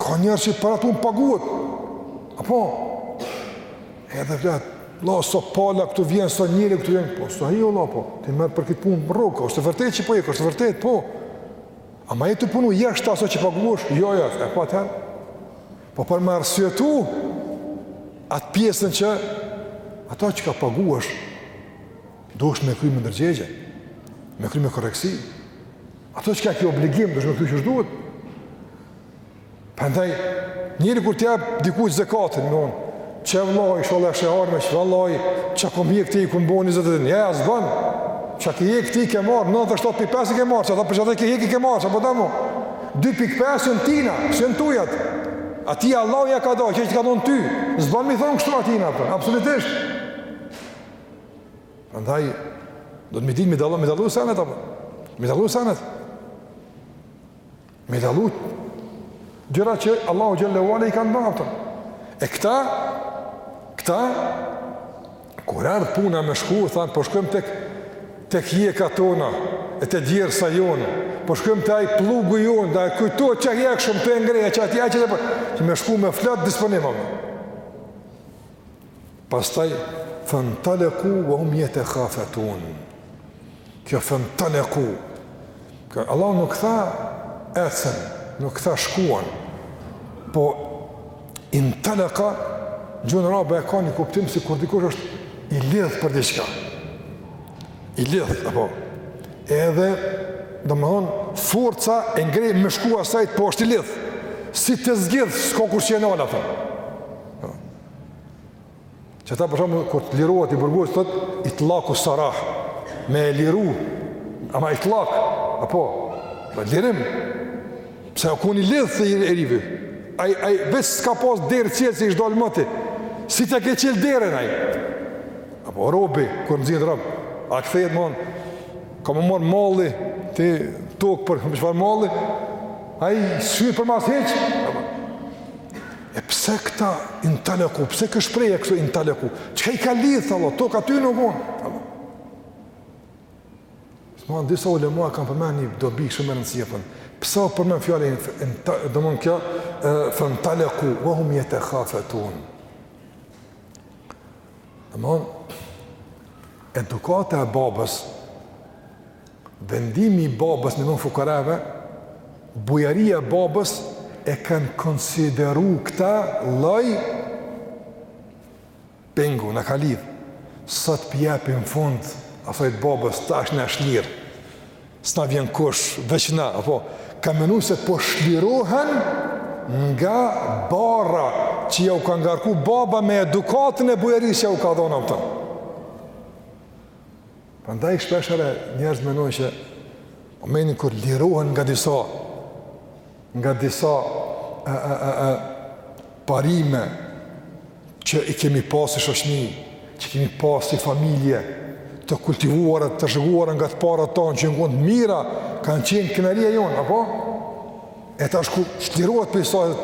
Ka njerëz që për atë janë t'paguar. Apo? Edhe flet, la, sa pala këtu vjen, sa njeri këtu vjen. Po, so hi, la, po. Ti merr për këtë punë rrogë. është vërtet që po hjek, është vërtet, po. Ama je tu punu jashtë asaj që paguhesh? Jo, jo, e pa të Po për me arsyetu, atë pjesën që, ata çka paguhesh, duhesh me kry me ndërgjegje, me kry me korrektësi. Ato çka e ki obligim, duhesh me kry qysh duhet. Prandaj, njeri kur t'ja jep dikujt zekatin, domethonë, qe vlla, shala e sheharme, qe vlla, çka kom hjek ti, kom bo një zëtë dhe një, ja, s'bon, çka ke hjek ti, ke marrë, 97.5 i ke marrë, qata për qata ke hjek ti, ke marrë, që po da mu, 2.5 janë tina, s'janë tujat, atij Allahu ja ka da, që që ka do në ty, s'bon me i thonë kështu atina, po, absolutisht, Andaj, duhet me ditë me i dallu, me i dallu senet, apo? Me i dallu senet. Me i dallu gjëra që Allahu xhel-le ve ala i ka nda, apo. E këta, këta, kur erdh puna me shku, thanë, po shkojmë te, te hjekat tona, e te djersa jonë, po shkojmë te ai pllugu jonë, a t'kujtohet çka kishim te ngrehja, që ati e që të për, që me shku me plot disponim, apo? Pastaj fantalaku wa hum yatakhafatun. Kjo fantalaku. Allahu nuk tha ecën, nuk tha shkuan. Po intalaka gjuhën arabe e ka një kuptim sikur dikush është i lidh për diçka. I lidh apo edhe domethonë, forca e ngreh me shku ka asajt, po është i lidhë, si të zgjidhet, s'ka kurrë që e nal, Po. Qata për shembull, kur të lirohet i burgosuri, thotë itlaku sarah, me e liru, ama itlak, apo, me lirim, pse o kon i lidhë të i rivi, ai, ai, veç s'ka pas derë çelë se ish dal moti, si ta ke çelë derën ai, apo, robi, kur m'u zgjidh robi, a kthehet mo, ka me marrë mali, ti tokë për më çfarë mali, ai s'kqyr përmas hiç, apo, E pse këta intaleku, pse kjo shprehje këtu intaleku, çka i ka lidhë, thotë Allah, to ka ty në vonë, thë Allah. Domethonë disa ulema kanë përmend një dobi shumë e rëndësishme, pse e përmend fjalën, domethonë kjo, fentaleku, ve hum jetekhafetun. Domethonë, edukata e babës, Vendimi i babës me dhënë fukareve, bujaria e babës e kanë konsideru këta lloj pengu na ka lidh, sot p'i jepin fund, a thojtë babës, tash jena shlirë, s'na vjen kush, veç na, apo, kanë menu se po shlirohen nga barra që ja u ka ngarku baba me edukatën e bujarisë që ja u ka dhon apo. Prandaj shpeshherë njerëz menojnë që momentin kur lirohen nga disa nga disa e, e, e, e, parime që i kemi pas si shoqni, që i kemi pas si familje, të kultivuara, të trashëguara nga të parët tanë, që janë kon të mira, kanë qenë krenaria jonë, apo? E tash kur të lirohet prej saj,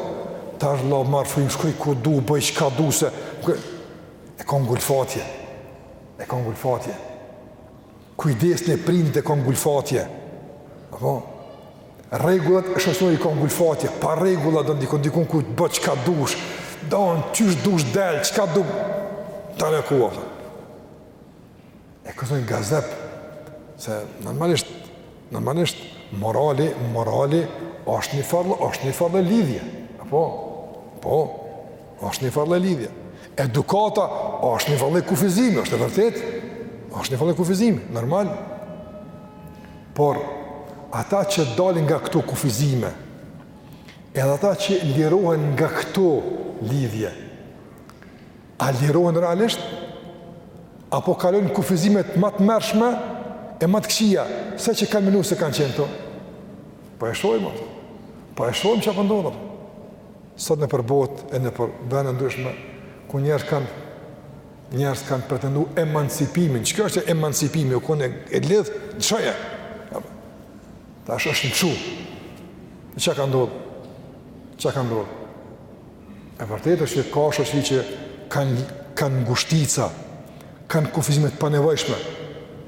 tash la marr frymë, shkoj ku du, boj çka du se, e ka ngulfatje. e ka ngulfatje. Kujdesin e prindit e ka ngulfatje. Apo rregullat e shoqërisë i ka ngulfatje. Pa rregulla don dikun, dikun ku të bëj çka dush. Don qysh dush del, çka do ta në ku. E kjo o gazep se normalisht normalisht morali, morali është një farë lloj, është një farë lloj lidhje. Apo po, është një farë lloj lidhje. Edukata është një farë lloj kufizimi, është e vërtetë, është një farë lloj kufizimi, normal. Por, ata që dalin nga këto kufizime, edhe ata që lirohen nga këto lidhje, a lirohen realisht, apo kalojnë kufizime ma të tmerrshme, e ma të këqija, se që kanë menu se kanë qenë këto? Po e shohim atë, po e shohim çka po ndodh. Sot nëpër botë e nëpër vende të ndryshme ku njerëz kanë njerëz kanë pretendu emancipimin, që kjo është emancipimi, u kone e lidhë, në qëja, tash është kshu, çka ka ndodhë, çka ka ndodhë, e vërtetë është që ka shoqëri që kanë, kanë ngushtica, kanë kufizime të panevojshme,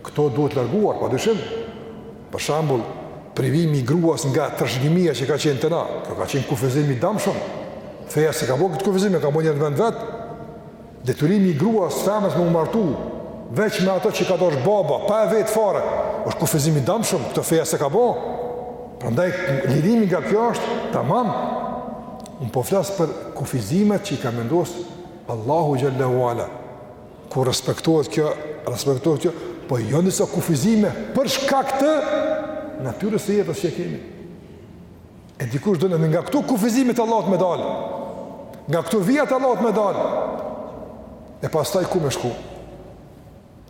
këto duhet larguar, pa dyshim, për shembull, privimi i gruas nga trashëgimia që ka qenë te na, kjo ka qenë kufizim i damshëm, feja s'e ka bo këtë kufizim, e ka bo një vend vetë, detyrimi i gruas, femrës me u martu, veç me ato që ka dasht baba, pa e vetë fare, është kufizim i damshëm, këto feja s'e ka bo, prandaj, lirimi nga kjo është, tamam, unë po flas për kufizimet që i ka vendos Allahu xhel-le ue ala ku respektohet kjo, respektohet kjo, po janë disa kufizime për shkak të natyrës së jetës që kemi. E dikush don nga këto kufizime të Allahut me dal. Nga këto vija të Allahut me dal. E pastaj ku me shku?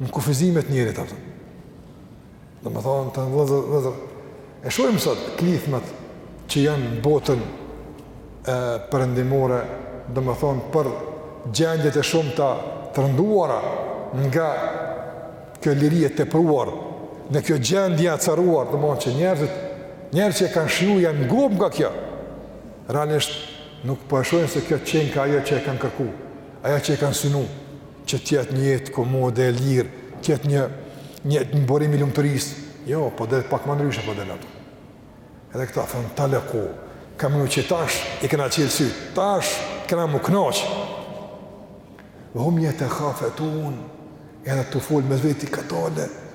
Në kufizime të njerit, apo. Domethënë të vllezër, vllezër, e shohim sot klithmet që janë në botën e perëndimore, domethënë për gjendjet e shumta të rënduara nga kjo liri e tepruar, në kjo gjendje acaruar, domethënë që njerëzit, njerëzit që e kanë shiju janë ngopë nga kjo. Realisht nuk po e shohim se kjo qenka ajo që e kanë kërku, ajo që e kanë synu. që të jetë një jetë komode e lirë, të jetë një një një burim i lumturisë. Jo, po del pak më ndryshe po delte. Edhe këta thonë kuku. Kam, mu qi tash i kena çilë sytë. Tash kena m'u knaq. Fehum jetekhafetun. Edhe tu fol mes veti kadale.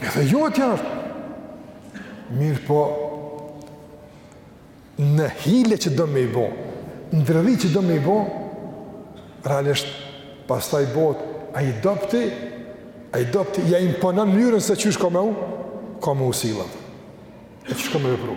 Edhe jo e tyne është. Mirëpo, në hile që don me i bo, në dredhi që don me i bo, realisht, pastaj bot, ai i dobti, ai i dobti, ja imponan mënyrën se qysh ka me u, ka me u sillë. E qysh ka me vepru.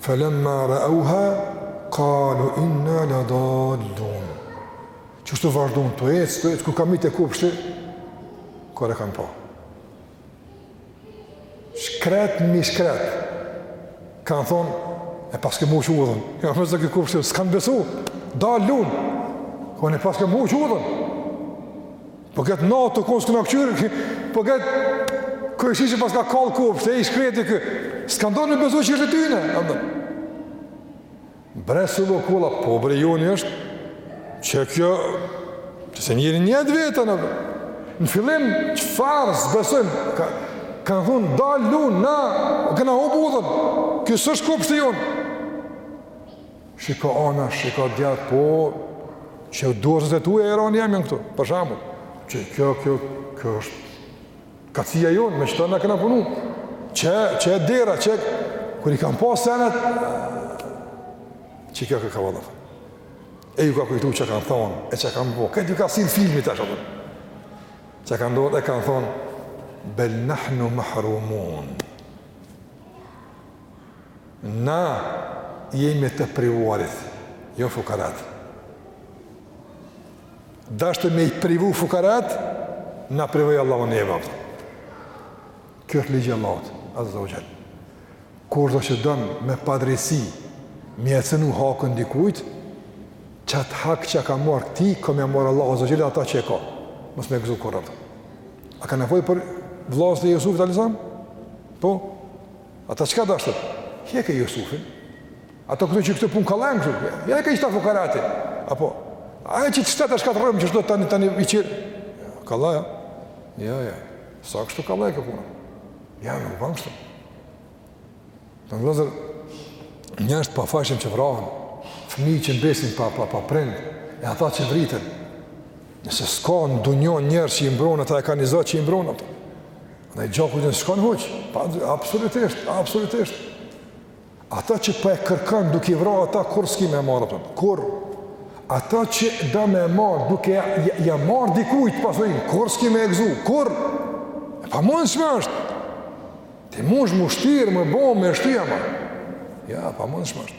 Felemma ra'auha qalu inna ladallun. Qështu vazhdojnë tu ecë, tu ecë, kur kanë mrri te kopshti. Kur e kanë pa. Shkret mi shkret. Kan thon e paskemi huq udhën. Ja m'sa ke kopshti, s'kan besu. Dalun. Ku ne paskemi huq udhën. Po këtë natë të konë s'këna këqyrë, po këtë komshi që paska kallë kopshti shkreti, s'kan dashtë me besu që është e tyne, ane. Bre, u soll, po bre, joni është, që kjo, që se njeri njeh të veten, ane. Në fillim, çfarë s'besojmë, ka, kanë thunë, dallun, na, kena hupë udhën, kjo s'është kopshti jonë. Shiko anena, shiko djathtë, po qe dorzat e tuja e rani jemi në këtu, për shambull, që kjo, kjo, kjo është kacija jonë, me qëto na kena punu, qe, qe dera, që, kur i kanë pa senet, që kjo ka ka vallahi, e ju ka kujtu ça kanë thonë, e ça kanë bo, krejt ju ka sillë filmi tash, ça kanë do, e kanë thonë, bel nahnu mahrumun, Na jemi te privuarit, jo fukarat. Dashtë me i privu fukarat, na privoj Allahu neve. Ky është ligj i Allahut, azza ue xhel. Kurdo që don me padrejtësi, me ia cenu hakën dikujt, qatë hakë që ka marrë këtij, ka me ia marrë Allahu azza ue xhel, ata që e ka. Mos me gëzu kurrë. A ka ne folëm për vllazt e Jusufit, alejhi selam? Po, Ata çka dashtën? Hjeke Jusufin? Ata këtu që këtë punë kallaj këtu? Ja e ka ishta fukarati? Apo, a e që të shtetë është ka të rëmë që çdo tani tani i qirë? Kallaj? Ja, ja, sa kështu kallaj kjo puna? Ja, nuk ban kështu. Të nderuar vëllezër, njerëzit e pafajshëm që vrahen, fëmijë që mbesin pa, pa, pa prind, e ata që vriten, nëse s'kanë në dynjo njerëz që i mbron, ata e kanë një Zot që i mbron, ata. E gjaku tyne s'shkon huq, pa, absolutisht, absolutisht. Atë që pa po e kërkon duke i vra ata, kurrë s'ki me marrë, po, kurrë. Atë që do me marrë duke ia, ia, ia marrë dikujt pasurinë, kurrë s'ki me e gzu, kurrë. E pamundshme është. Ti mundesh m'u shtirë, me bo, me shty, ma. Jo, pamundshme është.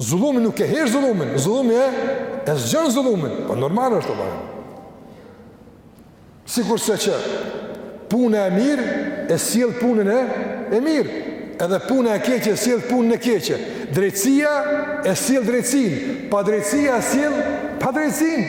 Zullumi nuk e hesht zullumin, zullumi e e zgjon zullumin, po normal është a po. Sikurse që puna e mirë e sjell punën e e mirë, edhe puna e keqe e sjell punën e keqe. Drejtësia e sjell drejtësinë, padrejtësia e sjell padrejtësinë.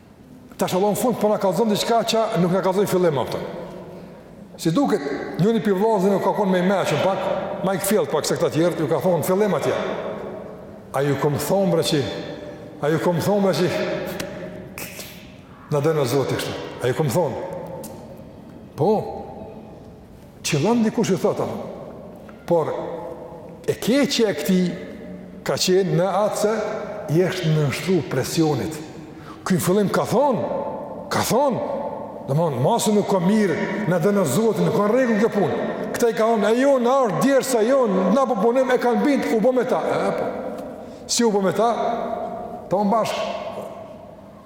Tash Allahu n'fund po na kallzon diçka që nuk na kallzoi n'fillim, a po. Si duket, njoni pi vllazënve ka konë më i meçëm pak, më i kthjellët pak se këta të tjerët, ju ka thonë n'fillim atje. A ju kom thonë bre që a ju kom thonë bre që na dënon Zoti kështu. A ju kom thonë? Po. Qëllon dikush i thotë atë. Por e keqja e këtij ka qenë në atë se i është nënshtruar presionit. Ky në fillim ka thonë, ka thonë, domthon mos, se nuk a mirë, na dënon Zoti, nuk a n'rregull kjo punë. Këta i kanë thonë, e jo, na është djersa jonë, na po punim e kanë bind u bë me ta. E, po. Si u bë me ta? Tanë bashkë.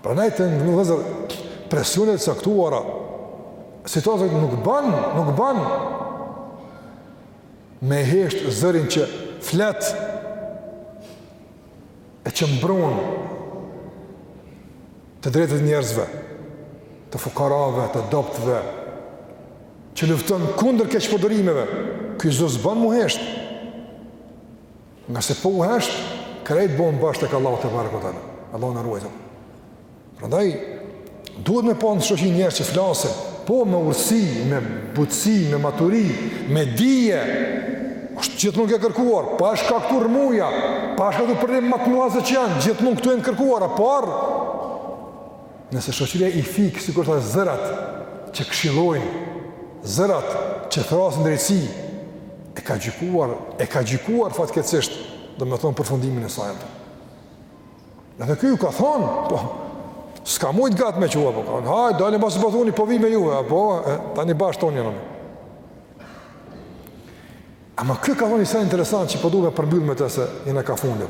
Prandaj të nderuar vëllezër, presionet e caktuara, situatat nuk ban, nuk ban, me hesht zërin që flet, e që mbron të drejtat e njerëzve, të fukarave, të dobtëve, që lufton kundër keqpërdorimeve, ky zo s'ban m'u hesht, Ngase po u hesht, krejt bon bashkë e ka Allahu të varë këtale. Allahu na ruajtë. Prandaj, duhet me pas në shoqni njerëz që flasin, po me urtësi, me butësi, me maturi, me dije, është gjithmonë e kërkuar, pa shkaktu rrëmuja, pa shkaktu probleme të nuazë që janë, gjithmonë këto janë të kërkuara, a po, Nëse shoqëria i fik sikur ata zërat që këshillojnë, zërat që thrrasin drejtësi, e ka gjykuar, e ka gjykuar fatkeqësisht, domethënë përfundimin e saj. Edhe ky ka thonë, po, s'ka mujtë gjatë me çu, po, ka hajë, dalë në bashkë, bëhuni, po, po vi me juve, po, e, tani bashkë tonë njërën. Ama ky ka thonë njësa interesant që po du me përmbyllë me të se jena ka fundi.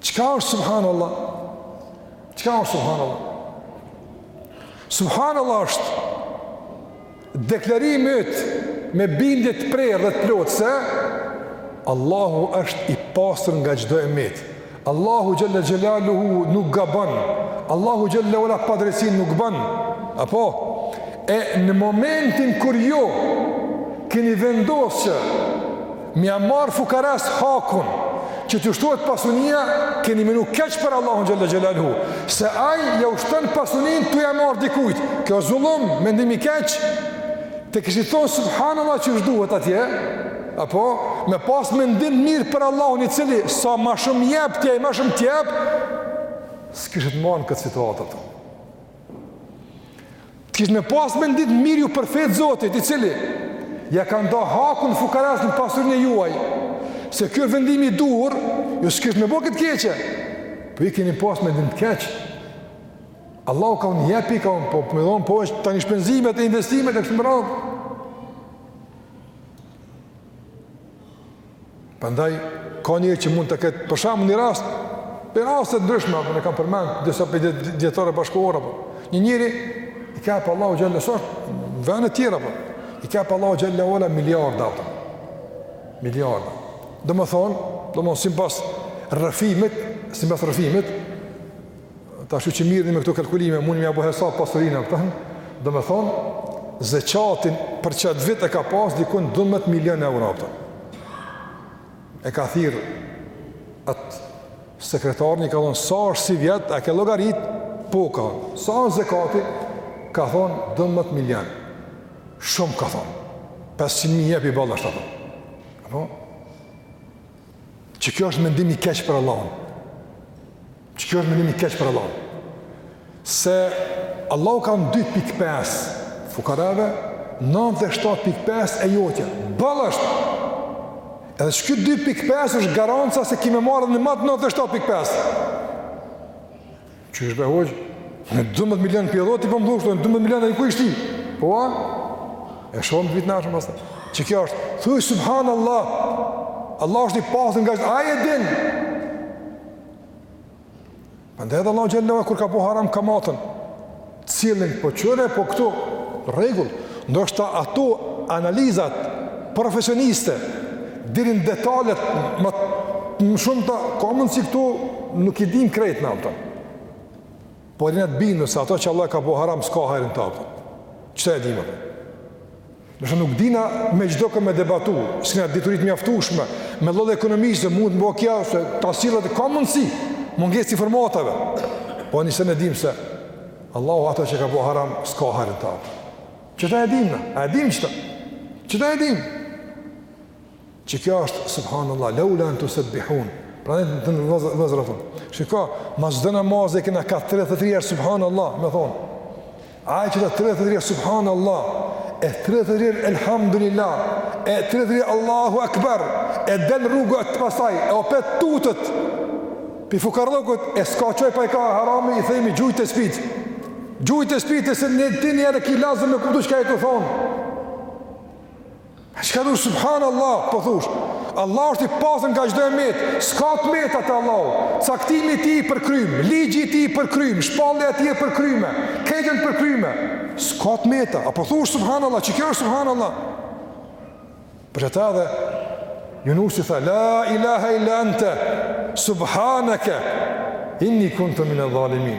Çka është subhanallah? Çka është subhanallah? Subhanallah është deklarimi yt me bindje të prerë dhe të plotë se Allahu është i pastër nga çdo e metë. Allahu xhelle xhelaluhu nuk gabon. Allahu xhelle ue ala padrejtësi nuk bën. Apo e në momentin kur ju jo, keni vendos që Me ia marrë fukarasë hakun Që t'ju shtohet pasunia Keni menu keq për Allahun xhelle xhelaluhu Se ai jau shton pasuninë Tu ia marrë dikujt Kjo zullum, mendim i keq Të kishit thonë subhanallah qysh duhet atje Apo me pas mendim mirë për Allahun i cili Sa ma shumë jep ti ai ma shumë t'jep S'kishit marrë në këtë situatë ato Të kishit me pas mendtë mirë ju për fe të Zotit, i cili, ja ka nda hakun fukarasë në pasurinë e juaj, se kjo vendimi i duhur, ju s'kishit me bo këtë keqe, po i keni pas mendtë të keqe. Allahu ka thonë jepi, ka thonë, po domethonë, po është tani shpenzimet e investimet e kështu me radhë. Prandaj ka njerëz që mund të ketë për shembull një rast prej rasteve të ndryshme apo e kam përmend disa për Emiratet e Bashkuara apo një njeri i ka fal Allahu xhelle sot në vende të tjera apo i ka fal Allahu xhelle ue ala miliarda ato miliarda domethon domethon sipas rrëfimit sipas rrëfimit Ata që merren me këto kalkulime, munden me ia bo hesap pasurinë këta, do me thonë, zekatin për qat vit e ka pas dikun 12 milion euro këta. E ka thirrë atë sekretarin i ka thonë, sa është sivjet, a e ke llogarit, po ka, sa është zekati, ka thonë 12 milion, shumë ka thonë, 500 mijë jepi boll është ato. Apo? Qekjo është mendim i keq për Allahun. Qekjo është mendim i keq për Allahun. Se Allahu ka thonë 2.5 fukarave, 97.5 e jotja. Boll është. Edhe qekjo 2.5 është garanca se ki me marrë edhe ma tepër 97.5. Qysh be hoxhë? Në 12 milion prej ku thotë ai po më dhushtu, në 12 milion e e kujt ishte? Po a? E shoh vitin e ardhshëm pas të. Qekjo është, thuj subhanallah, Allahu është i pastër nga, ai e din, Pandaj edhe Allahu xhele kur e ka bo haram kamatën, cilin po qëre, po këtu, n'rregull, ndoshta ato analizat profesioniste, deri n'detalet, më, më shumë ta, ka mundësi këtu, nuk i dimë krejt na, a kupton. Por jena të bindun se ato që Allahu e ka bo haram, s'ka hajr n'ta, a kupton. Qëta e dimë? Nëse nuk dina me çdokon me debatu, s'kena dituri t'mjaftushme, me lodhë ekonomisë dhe mund të bëhë kja, se ta silët ka mundësi, mungesë informatave. Po një sen e dimë se, Allahu ato që ka bo haram, s'ka hajr n'ta. Qëta e dimë na, a e dimë qëta? Qëta e dimë. Qikjo është subhanallah, leu la tusebbihun. Prandaj vëllezër thon. Shiko, mas çdo namazi kena ka 33 herë subhanallah me thon. Ai që ka 33 herë subhanallah, e 33 herë elhamdulillah, e 33 herë Allahu akbar, e del n'rrugë pastaj, e opet tutet pi fukarallëkut e ska çoj pa hi ka harami i themi gjuji tespit. Gjuji tespit se ne tini edhe ki lazëm me kuptu çka je tu thon. Çka do subhanallah a po thush? Allahu është i pastër nga çdo e metë. S'ka të meta te Allahu. Caktimi i tij i përkrym, ligji i tij i përkrym, shpallja e tij e përkryme. Këtën e përkryme. S'ka të meta. A po thush subhanallah, qikjo është subhanallah. Për qata edhe Junusi tha la ilaha illa anta subhanaka inni kuntu min adh-dhalimin.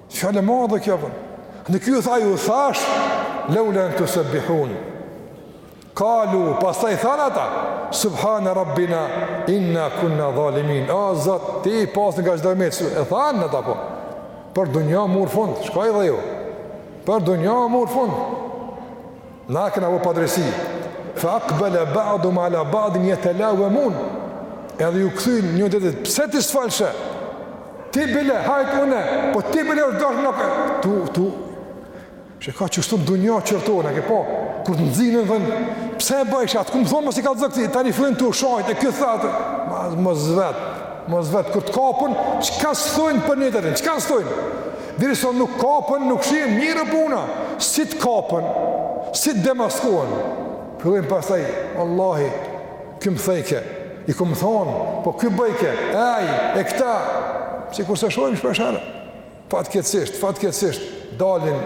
Fjalë e madhe kjo, a po. Një ky ju tha ju thash, leu la tusebbihun. Kalu, pastaj thanë ata, subhane rabbina, inna kunna dhalimin. O, zot, ti i pastër nga çdo e metë, e thanë ata po. Por dunjaja mur fund, çka i dhe jo? Por dunjaja mur fund. Na kena bo padrejtësi. Fa aqbala ba'duhum ala ba'din yatalawamun. Edhe ju kthyn një tjetrit, pse ti s'folshe? Ti bile hajt unë, po ti bile është dashur nuk tu tu. Shë ka çu shtu n'dunja çortona, ke po. Kur të nxinin thon, pse e bëjsh atë? Kom thon mos i ka zëk ti, tani fillojnë tu shajt e ky thatë. Ma mos vet. Mos vet kur të kapen, çka s'thojn për një tjetrin? Çka s'thojn? Derisa nuk kapen, nuk shihen mirë puna, si të kapen, si të demaskohen. Fillojnë pastaj, vallahi, ky m'thojke, i kom thonë, po ky bojke, ai, e këta, sikurse shohim shpeshherë, fatkeqësisht, fatkeqësisht, dalin,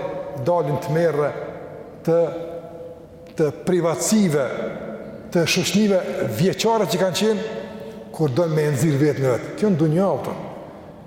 dalin tmerre, të, të privatësive, të shoqnive vjeçare që kanë qenë, kur dojnë me e nxjerrë vet me vet. Kjo në dunja,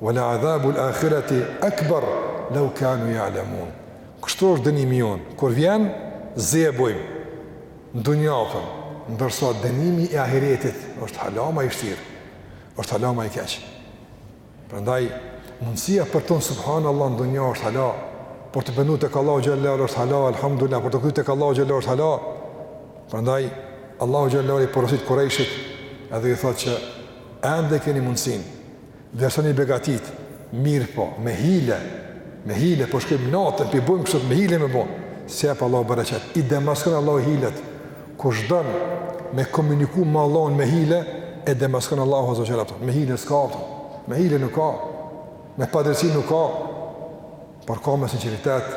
Wa la adhabu l-akhirati akbar law kanu ya'lamun. Kështu është dënimi jonë, kur vjen zi e bëjmë. Në dunja, por ndërsa dënimi i ahiretit është hala ma i vshtirë. Është hala ma i keq. Prandaj mundësia për ta, subhanallah, në dunja është hala, për t'u pendu tek Allahu xhallahu është hala, alhamdulillah, për t'u kthy tek Allahu xhallahu është hala. Prandaj Allahu xhallahu i porosit kurajshit edhe i thotë që ende keni mundësinë Vlerësoni begatitë, mirëpo, me hile, me hile, po shkojmë natën, po i bojmë kështu me hile me bo, s'jep Allahu bereqet, i demaskon Allahu hilet, kush don me komuniku me Allahun me hile, e demaskon Allahu azze ve xhel, me hile s'ka, me hile nuk ka, me padrejtësi nuk ka, por ka me sinqeritet,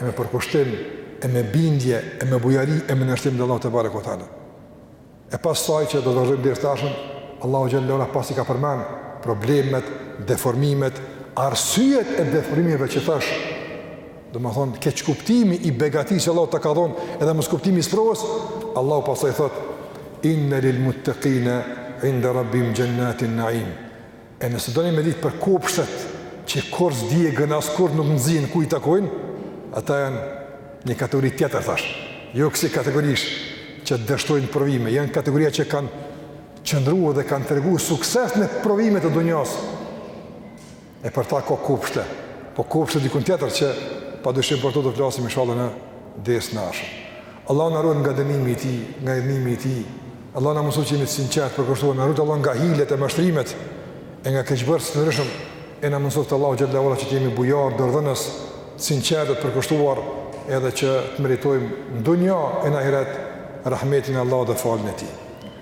e me përkushtim, e me bindje, e me bujari, e me nënshtrim ndaj Allahut tebareke ve teala. E pastaj që do të vazhdojmë dersin e ardhshëm, Allahu xhelle ve ala pasi ka përmend problemet, deformimet, arsyet e deformimeve që thashë, domethonë, keqkuptimi i begatisë që Allahu ta ka dhonë, edhe moskuptimi i sprovës, Allahu pastaj thotë, inne lil muttekine inde rabbihim xhennatin naim. E nëse doni me ditë për kopshtet që kurrë s'digjen, as kurrë nuk nxihen, kujt i takojnë, ata janë një kategori tjetër, tash. Jo kësi kategorish që dështojnë provime, janë kategoria që kanë qëndru dhe kanë tregu sukses në provime të dunjasë. E për ta ka kopshte, po kopshte dikun tjetër që pa dyshim për to të flasim inshallah në dersin e ardhshëm. Allahu na ruajtë nga dënimi i tij, nga hidhnimi i tij. Allahu na mundësoftë që t'jemi të sinqertë, t'përkushtuar, na ruajtë Allahu nga hilet e mashtrimet e nga keqbërës të ndryshëm. E na mundësoftë Allahu xhelle ve ala që të jemi bujarë, dorëdhënës, të sinqertë të përkushtuar edhe që të meritojmë në dunja e në ahiret rahmetin e Allahut dhe faljen e tij.